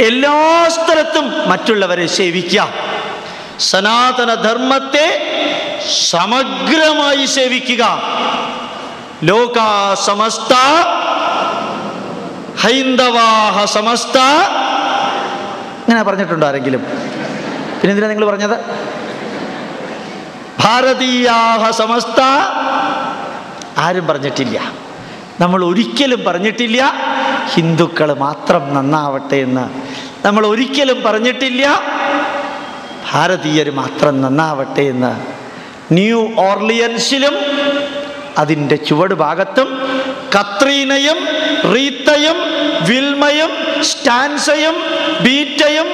എല്ലാ സ്ഥലത്തും മറ്റുള്ളവരെ സേവിക്കാം സനാതന ധർമ്മത്തെ സമഗ്രമായി സേവിക്കുക. ലോക സമസ്ത ഹൈന്ദവാഹ സമസ്ത. ഇങ്ങനെ പറഞ്ഞിട്ടുണ്ടോ ആരെങ്കിലും? പിന്നെ എന്തിനാ നിങ്ങൾ പറഞ്ഞത്? ഭാരതീയാഹ സമസ്ത. ആരും പറഞ്ഞിട്ടില്ല. നമ്മൾ ഒരിക്കലും പറഞ്ഞിട്ടില്ല. ഹിന്ദുക്കൾ മാത്രം നന്നാവട്ടെ എന്ന് നമ്മൾ ഒരിക്കലും പറഞ്ഞിട്ടില്ല. ഭാരതീയർ മാത്രം നന്നാവട്ടെ എന്ന്. ന്യൂ ഓർലിയൻസിലും അതിന്റെ ചുവട് ഭാഗത്തും കത്രീനയും റീത്തയും വിൽമയും സ്റ്റാൻസയും ബീറ്റയും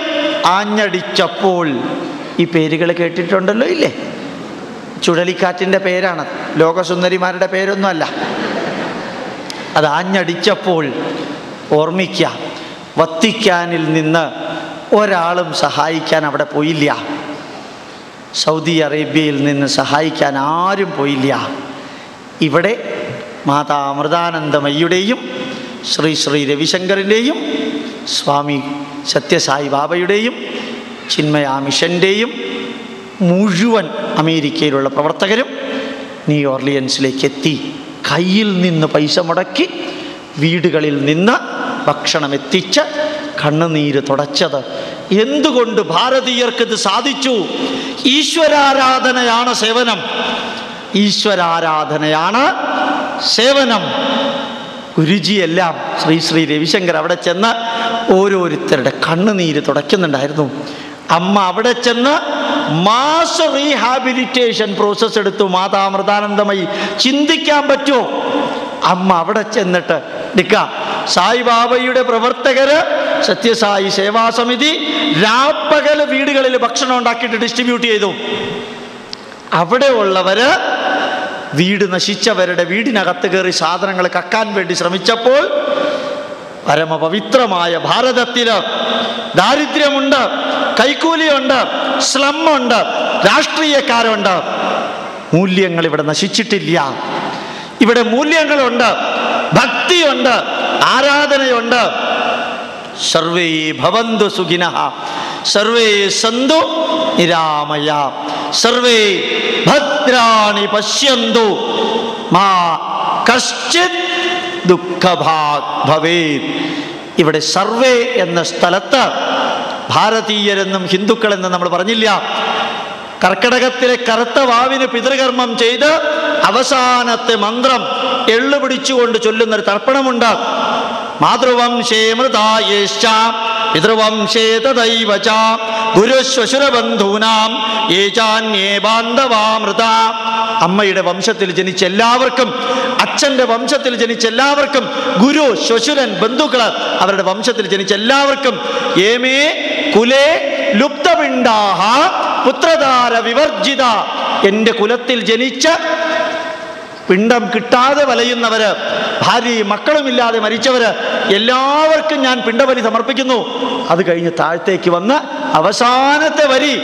ആഞ്ഞടിച്ചപ്പോൾ ഈ പേരുകൾ കേട്ടിട്ടുണ്ടല്ലോ ഇല്ലേ? ചുഴലിക്കാറ്റിന്റെ പേരാണ്. ലോകസുന്ദരിമാരുടെ പേരൊന്നുമല്ല. അത് ആഞ്ഞടിച്ചപ്പോൾ ഓർമ്മിക്കുക വത്തിക്കാനിൽ നിന്ന് ഒരാളും സഹായിക്കാൻ അവിടെ പോയില്ല. സൗദി അറേബ്യയിൽ നിന്ന് സഹായിക്കാൻ ആരും പോയില്ല. ഇവിടെ മാതാ അമൃതാനന്ദമയ്യുടെയും ശ്രീ ശ്രീ രവിശങ്കറിന്റെയും സ്വാമി സത്യസായി ബാബയുടെയും ചിന്മയ മിഷന്റെയും മുഴുവൻ അമേരിക്കയിലുള്ള പ്രവർത്തകരും ന്യൂ ഓർലിയൻസിലേക്ക് എത്തി. കയ്യിൽ നിന്ന് പൈസ മുടക്കി വീടുകളിൽ നിന്ന് ഭക്ഷണം എത്തിച്ച് കണ്ണുനീര് തുടച്ചത്. എന്തുകൊണ്ട് ഭാരതീയർക്ക് ഇത് സാധിച്ചു? ഈശ്വരാരാധനയാണ് സേവനം. ഈശ്വരാരാധനയാണ് സേവനം. ഗുരുജിയെല്ലാം ശ്രീ ശ്രീ രവിശങ്കർ അവിടെ ചെന്ന് ഓരോരുത്തരുടെ കണ്ണുനീര് തുടയ്ക്കുന്നുണ്ടായിരുന്നു. അമ്മ അവിടെ ചെന്ന് മാസ് റീഹാബിലിറ്റേഷൻ പ്രോസസ്സ് എടുത്തു. മാതാമൃതാനന്ദമയി ചിന്തിക്കാൻ പറ്റുമോ? അമ്മ അവിടെ ചെന്നിട്ട് നിൽക്കാം. സായിബാബയുടെ പ്രവർത്തകര് സത്യസായി സേവാ സമിതി രാപ്പകൽ വീടുകളിൽ ഭക്ഷണം ഉണ്ടാക്കിയിട്ട് ഡിസ്ട്രിബ്യൂട്ട് ചെയ്തു. അവിടെ ഉള്ളവര് വീട് നശിച്ചവരുടെ വീടിനകത്ത് കയറി സാധനങ്ങൾ കക്കാൻ വേണ്ടി ശ്രമിച്ചപ്പോൾ പരമപവിത്രമായ ഭാരതത്തിൽ ദാരിദ്ര്യമുണ്ട് കൈക്കൂലിയുണ്ട് സ്ലമ്മുണ്ട് രാഷ്ട്രീയക്കാരുണ്ട്. മൂല്യങ്ങൾ ഇവിടെ നശിച്ചിട്ടില്ല. ഇവിടെ മൂല്യങ്ങളുണ്ട് ഭക്തിയുണ്ട് ആരാധനയുണ്ട്? സർവേ ഭവന്തു സുഖിന. സർവേ സന്തു നിരാമയ. സർവേ ഭദ്രാണി പശ്യന്തു. മാ കശ്ചിത് ദുഃഖഭാഗ് ഭവേത്. ഇവിടെ സർവേ എന്ന സ്ഥലത്ത് ഭാരതീയരെന്നും ഹിന്ദുക്കളെന്നും നമ്മൾ പറഞ്ഞില്ല. കർക്കിടകത്തിലെ കറുത്ത വാവിന് പിതൃകർമ്മം ചെയ്ത് അവസാനത്തെ മന്ത്രം എള്ളു പിടിച്ചുകൊണ്ട് ചൊല്ലുന്നൊരു തർപ്പണമുണ്ട്. മാതൃവംശേ മൃതായേശ്ച പിതൃവംശേ തദൈവ ച ഗുരുശ്വശുരബന്ധൂനാം ഏചാന്യേ ബാന്ധവാമൃത. അമ്മയുടെ വംശത്തിൽ ജനിച്ച എല്ലാവർക്കും അച്ഛന്റെ വംശത്തിൽ ജനിച്ച എല്ലാവർക്കും ഗുരു ശ്വശുരൻ ബന്ധുക്കൾ അവരുടെ വംശത്തിൽ ജനിച്ച എല്ലാവർക്കും ഏമേ കുലേ ലുപ്തപിണ്ടാഹ പുത്രധാര വിവർജിത. എന്റെ കുലത്തിൽ ജനിച്ച പിണ്ടം കിട്ടാതെ വലയുന്നവര് ഭാര്യയും മക്കളുമില്ലാതെ മരിച്ചവര് എല്ലാവർക്കും ഞാൻ പിണ്ടബലി സമർപ്പിക്കുന്നു. അത് കഴിഞ്ഞ് താഴത്തേക്ക് വന്ന് അവസാനത്തെ വരി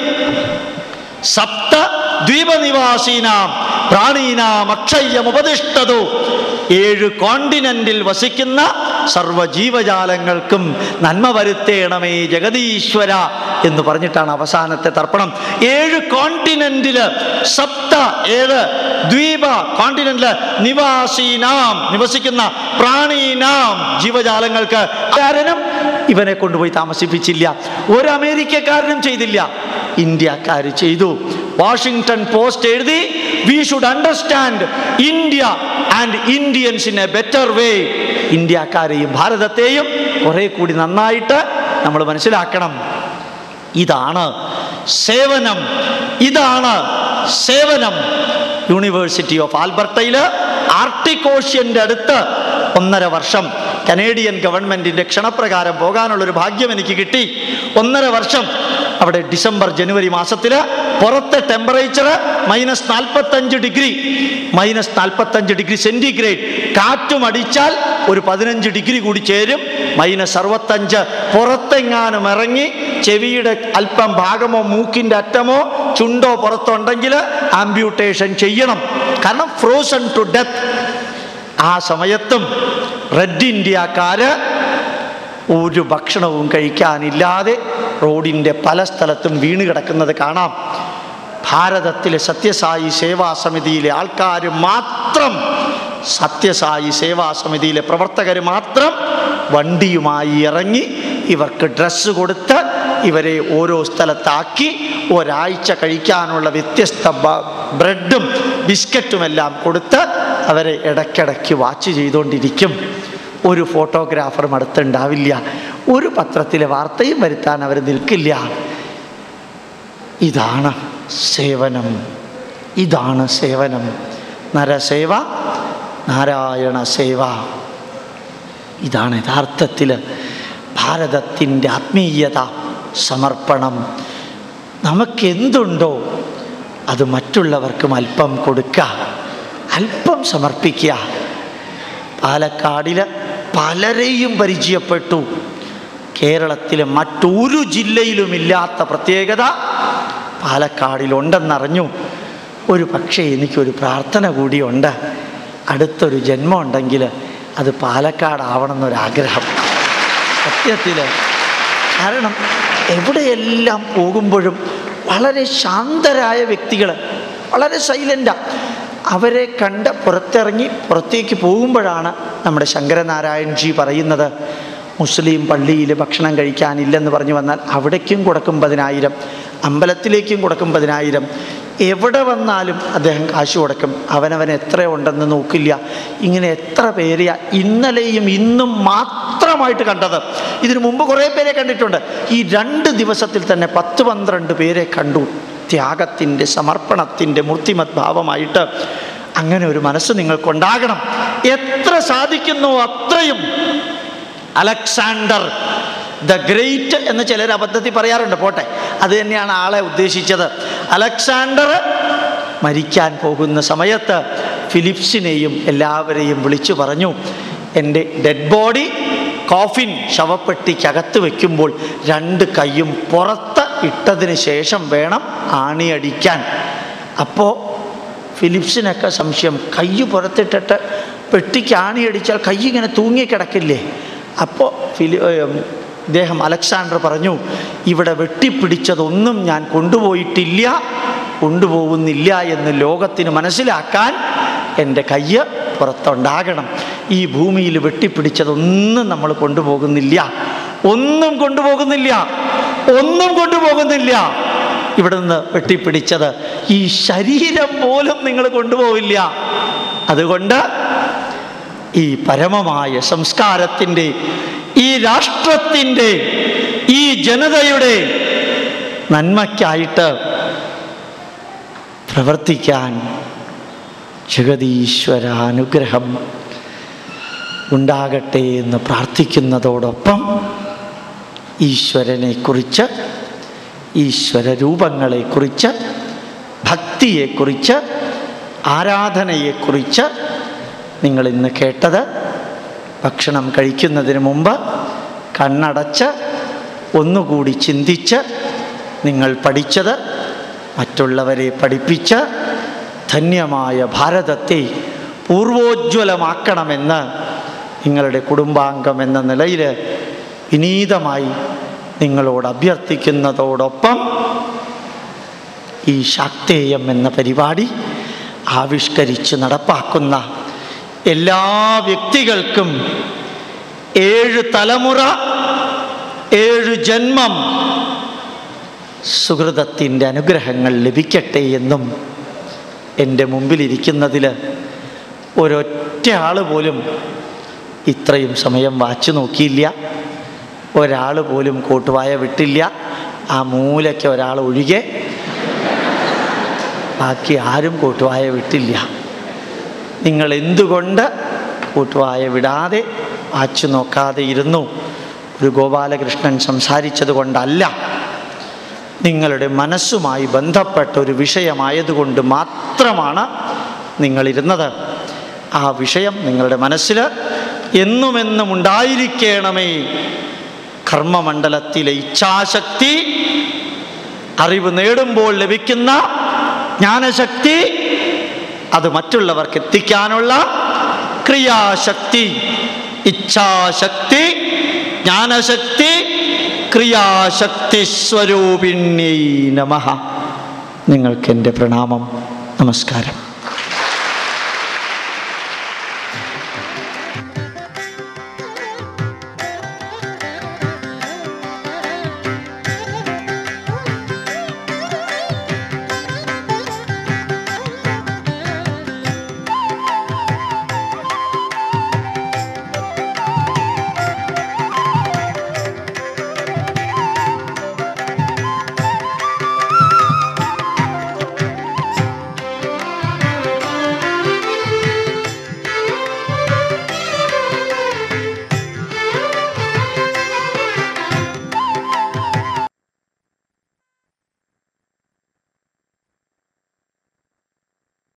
സപ്ത ദ്വീപനിവാസീനാം പ്രാണീനാം അക്ഷയം ഉപദിഷ്ടതു ഏഴ് കോണ്ടിനെന്റിൽ വസിക്കുന്ന സർവജീവജാലങ്ങൾക്കും നന്മ വരുത്തേണമേ ജഗതീശ്വര എന്ന് പറഞ്ഞിട്ടാണ് അവസാനത്തെ തർപ്പണം. ഏഴ് കോണ്ടിനെന്റിൽ സപ്ത ഏഴ് ദ്വീപ കോണ്ടിനെന്റിൽ നിവാസീനാം നിവസിക്കുന്ന പ്രാണീനാം ജീവജാലങ്ങൾക്ക് കാരണം ഇവനെ കൊണ്ടുപോയി താമസിപ്പിച്ചില്ല. ഒരു അമേരിക്കക്കാരനും ചെയ്തില്ല. ഇന്ത്യക്കാർ ചെയ്തു. വാഷിങ്ടൺ പോസ്റ്റ് എഴുതി we should understand India and Indians in a better way ഇന്ത്യക്കാരെയും ഭാരതത്തെയും കുറെ കൂടി നന്നായിട്ട് നമ്മൾ മനസ്സിലാക്കണം. ഇതാണ് സേവനം. ഇതാണ് സേവനം. യൂണിവേഴ്സിറ്റി ഓഫ് ആൽബർട്ടയിൽ ആർട്ടിക്കോഷ്യന്റെ അടുത്ത് ഒന്നര വർഷം കനേഡിയൻ ഗവൺമെന്റിന്റെ ക്ഷണപ്രകാരം പോകാനുള്ളൊരു ഭാഗ്യം എനിക്ക് കിട്ടി. ഒന്നര വർഷം അവിടെ ഡിസംബർ ജനുവരി മാസത്തിൽ പുറത്തെ ടെമ്പറേച്ചർ മൈനസ് നാൽപ്പത്തഞ്ച് ഡിഗ്രി മൈനസ് നാൽപ്പത്തഞ്ച് ഡിഗ്രി സെന്റിഗ്രേഡ് കാറ്റും അടിച്ചാൽ ഒരു പതിനഞ്ച് ഡിഗ്രി കൂടി ചേരും. മൈനസ് അറുപത്തഞ്ച് പുറത്തെങ്ങാനും ഇറങ്ങി ചെവിയുടെ അല്പം ഭാഗമോ മൂക്കിന്റെ അറ്റമോ ചുണ്ടോ പുറത്തുണ്ടെങ്കിൽ ആംബ്യൂട്ടേഷൻ ചെയ്യണം. കാരണം ഫ്രോസൺ ടു ഡെത്ത് ആ സമയത്തും റെഡ് ഇന്ത്യക്കാര് ഒരു ഭക്ഷണവും കഴിക്കാനില്ലാതെ റോഡിന്റെ പല സ്ഥലത്തും വീണ് കിടക്കുന്നത് കാണാം. ഭാരതത്തിലെ സത്യസായി സേവാ സമിതിയിലെ ആൾക്കാർ മാത്രം സത്യസായി സേവാ സമിതിയിലെ പ്രവർത്തകർ മാത്രം വണ്ടിയുമായി ഇറങ്ങി ഇവർക്ക് ഡ്രസ്സ് കൊടുത്ത് ഇവരെ ഓരോ സ്ഥലത്താക്കി ഒരാഴ്ച കഴിക്കാനുള്ള വ്യത്യസ്ത ബ്രെഡും ബിസ്ക്കറ്റുമെല്ലാം കൊടുത്ത് അവരെ ഇടയ്ക്കിടയ്ക്ക് വാച്ച് ചെയ്തുകൊണ്ടിരിക്കും ഒരു ഫോട്ടോഗ്രാഫറും അടുത്തുണ്ടാവില്ല. ഒരു പത്രത്തിലെ വാർത്തയും വരുത്താൻ അവർ നിൽക്കില്ല. ഇതാണ് സേവനം. ഇതാണ് സേവനം. നരസേവ നാരായണ സേവ. ഇതാണ് യഥാർത്ഥത്തിൽ ഭാരതത്തിന്റെ ആത്മീയത സമർപ്പണം. നമുക്കെന്തുണ്ടോ അത് മറ്റുള്ളവർക്കും അല്പം കൊടുക്കുക അല്പം സമർപ്പിക്കുക. പാലക്കാടിൽ പലരെയും പരിചയപ്പെട്ടു. കേരളത്തിലെ മറ്റൊരു ജില്ലയിലുമില്ലാത്ത പ്രത്യേകത പാലക്കാടിലുണ്ടെന്നറിഞ്ഞു. ഒരു പക്ഷേ എനിക്കൊരു പ്രാർത്ഥന കൂടിയുണ്ട്. അടുത്തൊരു ജന്മം ഉണ്ടെങ്കിൽ അത് പാലക്കാടാവണമെന്നൊരാഗ്രഹം. സത്യത്തിൽ കാരണം എവിടെയെല്ലാം പോകുമ്പോഴും വളരെ ശാന്തരായ വ്യക്തികൾ വളരെ സൈലന്റാണ് അവരെ കണ്ട് പുറത്തിറങ്ങി പുറത്തേക്ക് പോകുമ്പോഴാണ് നമ്മുടെ ശങ്കരനാരായൺജി പറയുന്നത് മുസ്ലിം പള്ളിയിൽ ഭക്ഷണം കഴിക്കാനില്ലെന്ന് പറഞ്ഞു വന്നാൽ അവിടേക്കും കൊടുക്കും പതിനായിരം അമ്പലത്തിലേക്കും കൊടുക്കും പതിനായിരം. എവിടെ വന്നാലും അദ്ദേഹം കാശ് കൊടുക്കും. അവനവൻ എത്ര ഉണ്ടെന്ന് നോക്കില്ല. ഇങ്ങനെ എത്ര പേരെയാ ഇന്നലെയും ഇന്നും മാത്രമായിട്ട് കണ്ടത്. ഇതിനു മുമ്പ് കുറേ പേരെ കണ്ടിട്ടുണ്ട്. ഈ രണ്ട് ദിവസത്തിൽ തന്നെ പത്ത് പന്ത്രണ്ട് പേരെ കണ്ടു. ത്യാഗത്തിന്റെ സമർപ്പണത്തിന്റെ മൂർത്തിമത് ഭാവമായിട്ട് അങ്ങനെ ഒരു മനസ്സ് നിങ്ങൾക്കുണ്ടാകണം. എത്ര സാധിക്കുന്നു അത്രയും അലക്സാണ്ടർ ദ ഗ്രേറ്റ് എന്ന് ചിലർ അബദ്ധത്തിൽ പറയാറുണ്ട്. പോട്ടെ അത് തന്നെയാണ് ആളെ ഉദ്ദേശിച്ചത്. അലക്സാണ്ടർ മരിക്കാൻ പോകുന്ന സമയത്ത് ഫിലിപ്സിനെയും എല്ലാവരെയും വിളിച്ചു പറഞ്ഞു എന്റെ ഡെഡ് ബോഡി കോഫിൻ ശവപ്പെട്ടിക്കകത്ത് വയ്ക്കുമ്പോൾ രണ്ട് കൈയും പുറത്ത് ഇട്ടതിന് ശേഷം വേണം ആണിയടിക്കാൻ അപ്പോൾ ഫിലിപ്സിനൊക്കെ സംശയം. കൈ പുറത്തിട്ടിട്ട് പെട്ടിക്ക് ആണിയടിച്ചാൽ കൈ ഇങ്ങനെ തൂങ്ങിക്കിടക്കില്ലേ അപ്പോൾ ഫിലി ഇദ്ദേഹം അലക്സാണ്ടർ പറഞ്ഞു ഇവിടെ വെട്ടിപ്പിടിച്ചതൊന്നും ഞാൻ കൊണ്ടുപോയിട്ടില്ല കൊണ്ടുപോകുന്നില്ല എന്ന് ലോകത്തിന് മനസ്സിലാക്കാൻ എന്റെ കയ്യ് പുറത്തുണ്ടാകണം. ഈ ഭൂമിയിൽ വെട്ടിപ്പിടിച്ചതൊന്നും നമ്മൾ കൊണ്ടുപോകുന്നില്ല. ഒന്നും കൊണ്ടുപോകുന്നില്ല. ഒന്നും കൊണ്ടുപോകുന്നില്ല. ഇവിടെ നിന്ന് വെട്ടിപ്പിടിച്ചത് ഈ ശരീരം പോലും നിങ്ങൾ കൊണ്ടുപോവില്ല. അതുകൊണ്ട് ഈ പരമമായ സംസ്കാരത്തിന്റെ ഈ രാഷ്ട്രത്തിന്റെ ഈ ജനതയുടെ നന്മയ്ക്കായിട്ട് പ്രവർത്തിക്കാൻ ജഗതീശ്വര അനുഗ്രഹം ഉണ്ടാകട്ടെ എന്ന് പ്രാർത്ഥിക്കുന്നതോടൊപ്പം ഈശ്വരനെക്കുറിച്ച് ഈശ്വര രൂപങ്ങളെക്കുറിച്ച് ഭക്തിയെക്കുറിച്ച് ആരാധനയെക്കുറിച്ച് നിങ്ങൾ ഇന്ന് കേട്ടത് ഭക്ഷണം കഴിക്കുന്നതിന് മുമ്പ് കണ്ണടച്ച് ഒന്നുകൂടി ചിന്തിച്ച് നിങ്ങൾ പഠിച്ചത് മറ്റുള്ളവരെ പഠിപ്പിച്ച് ധന്യമായ ഭാരതത്തെ പൂർവോജ്വലമാക്കണമെന്ന് നിങ്ങളുടെ കുടുംബാംഗം എന്ന നിലയിൽ വിനീതമായി നിങ്ങളോട് അഭ്യർത്ഥിക്കുന്നതോടൊപ്പം ഈ ശാക്തേയം എന്ന പരിപാടി ആവിഷ്കരിച്ച് നടപ്പാക്കുന്ന എല്ലാ വ്യക്തികൾക്കും ഏഴ് തലമുറ ഏഴ് ജന്മം സുഹൃതത്തിന്റെ അനുഗ്രഹങ്ങൾ ലഭിക്കട്ടെ എന്നും എന്റെ മുമ്പിലിരിക്കുന്നതിൽ ഒരൊറ്റ ആൾ പോലും ഇത്രയും സമയം വാച്ച് നോക്കിയില്ല. ഒരാൾ പോലും കൂട്ടുവായ വിട്ടില്ല. ആ മൂലയ്ക്ക് ഒരാൾ ഒഴികെ. ബാക്കി ആരും കൂട്ടുവായ വിട്ടില്ല. നിങ്ങൾ എന്തുകൊണ്ട് കൂട്ടുവായ വിടാതെ വാച്ചു നോക്കാതെ ഇരുന്നു? ഒരു ഗോപാലകൃഷ്ണൻ സംസാരിച്ചത് കൊണ്ടല്ല. നിങ്ങളുടെ മനസ്സുമായി ബന്ധപ്പെട്ട ഒരു വിഷയമായതുകൊണ്ട് മാത്രമാണ് നിങ്ങളിരുന്നത് ആ വിഷയം നിങ്ങളുടെ മനസ്സിൽ എന്നുമെന്നും ഉണ്ടായിരിക്കണമേ കർമ്മമണ്ഡലത്തിലെ ഇച്ഛാശക്തി അറിവ് നേടുമ്പോൾ ലഭിക്കുന്ന ജ്ഞാനശക്തി അത് മറ്റുള്ളവർക്ക് എത്തിക്കാനുള്ള ക്രിയാശക്തി. ഇച്ഛാശക്തി ജ്ഞാനശക്തി ക്രിയാശക്തി സ്വരൂപിണ്യൈ നമ നിങ്ങൾക്ക് എന്റെ പ്രണാമം. നമസ്കാരം.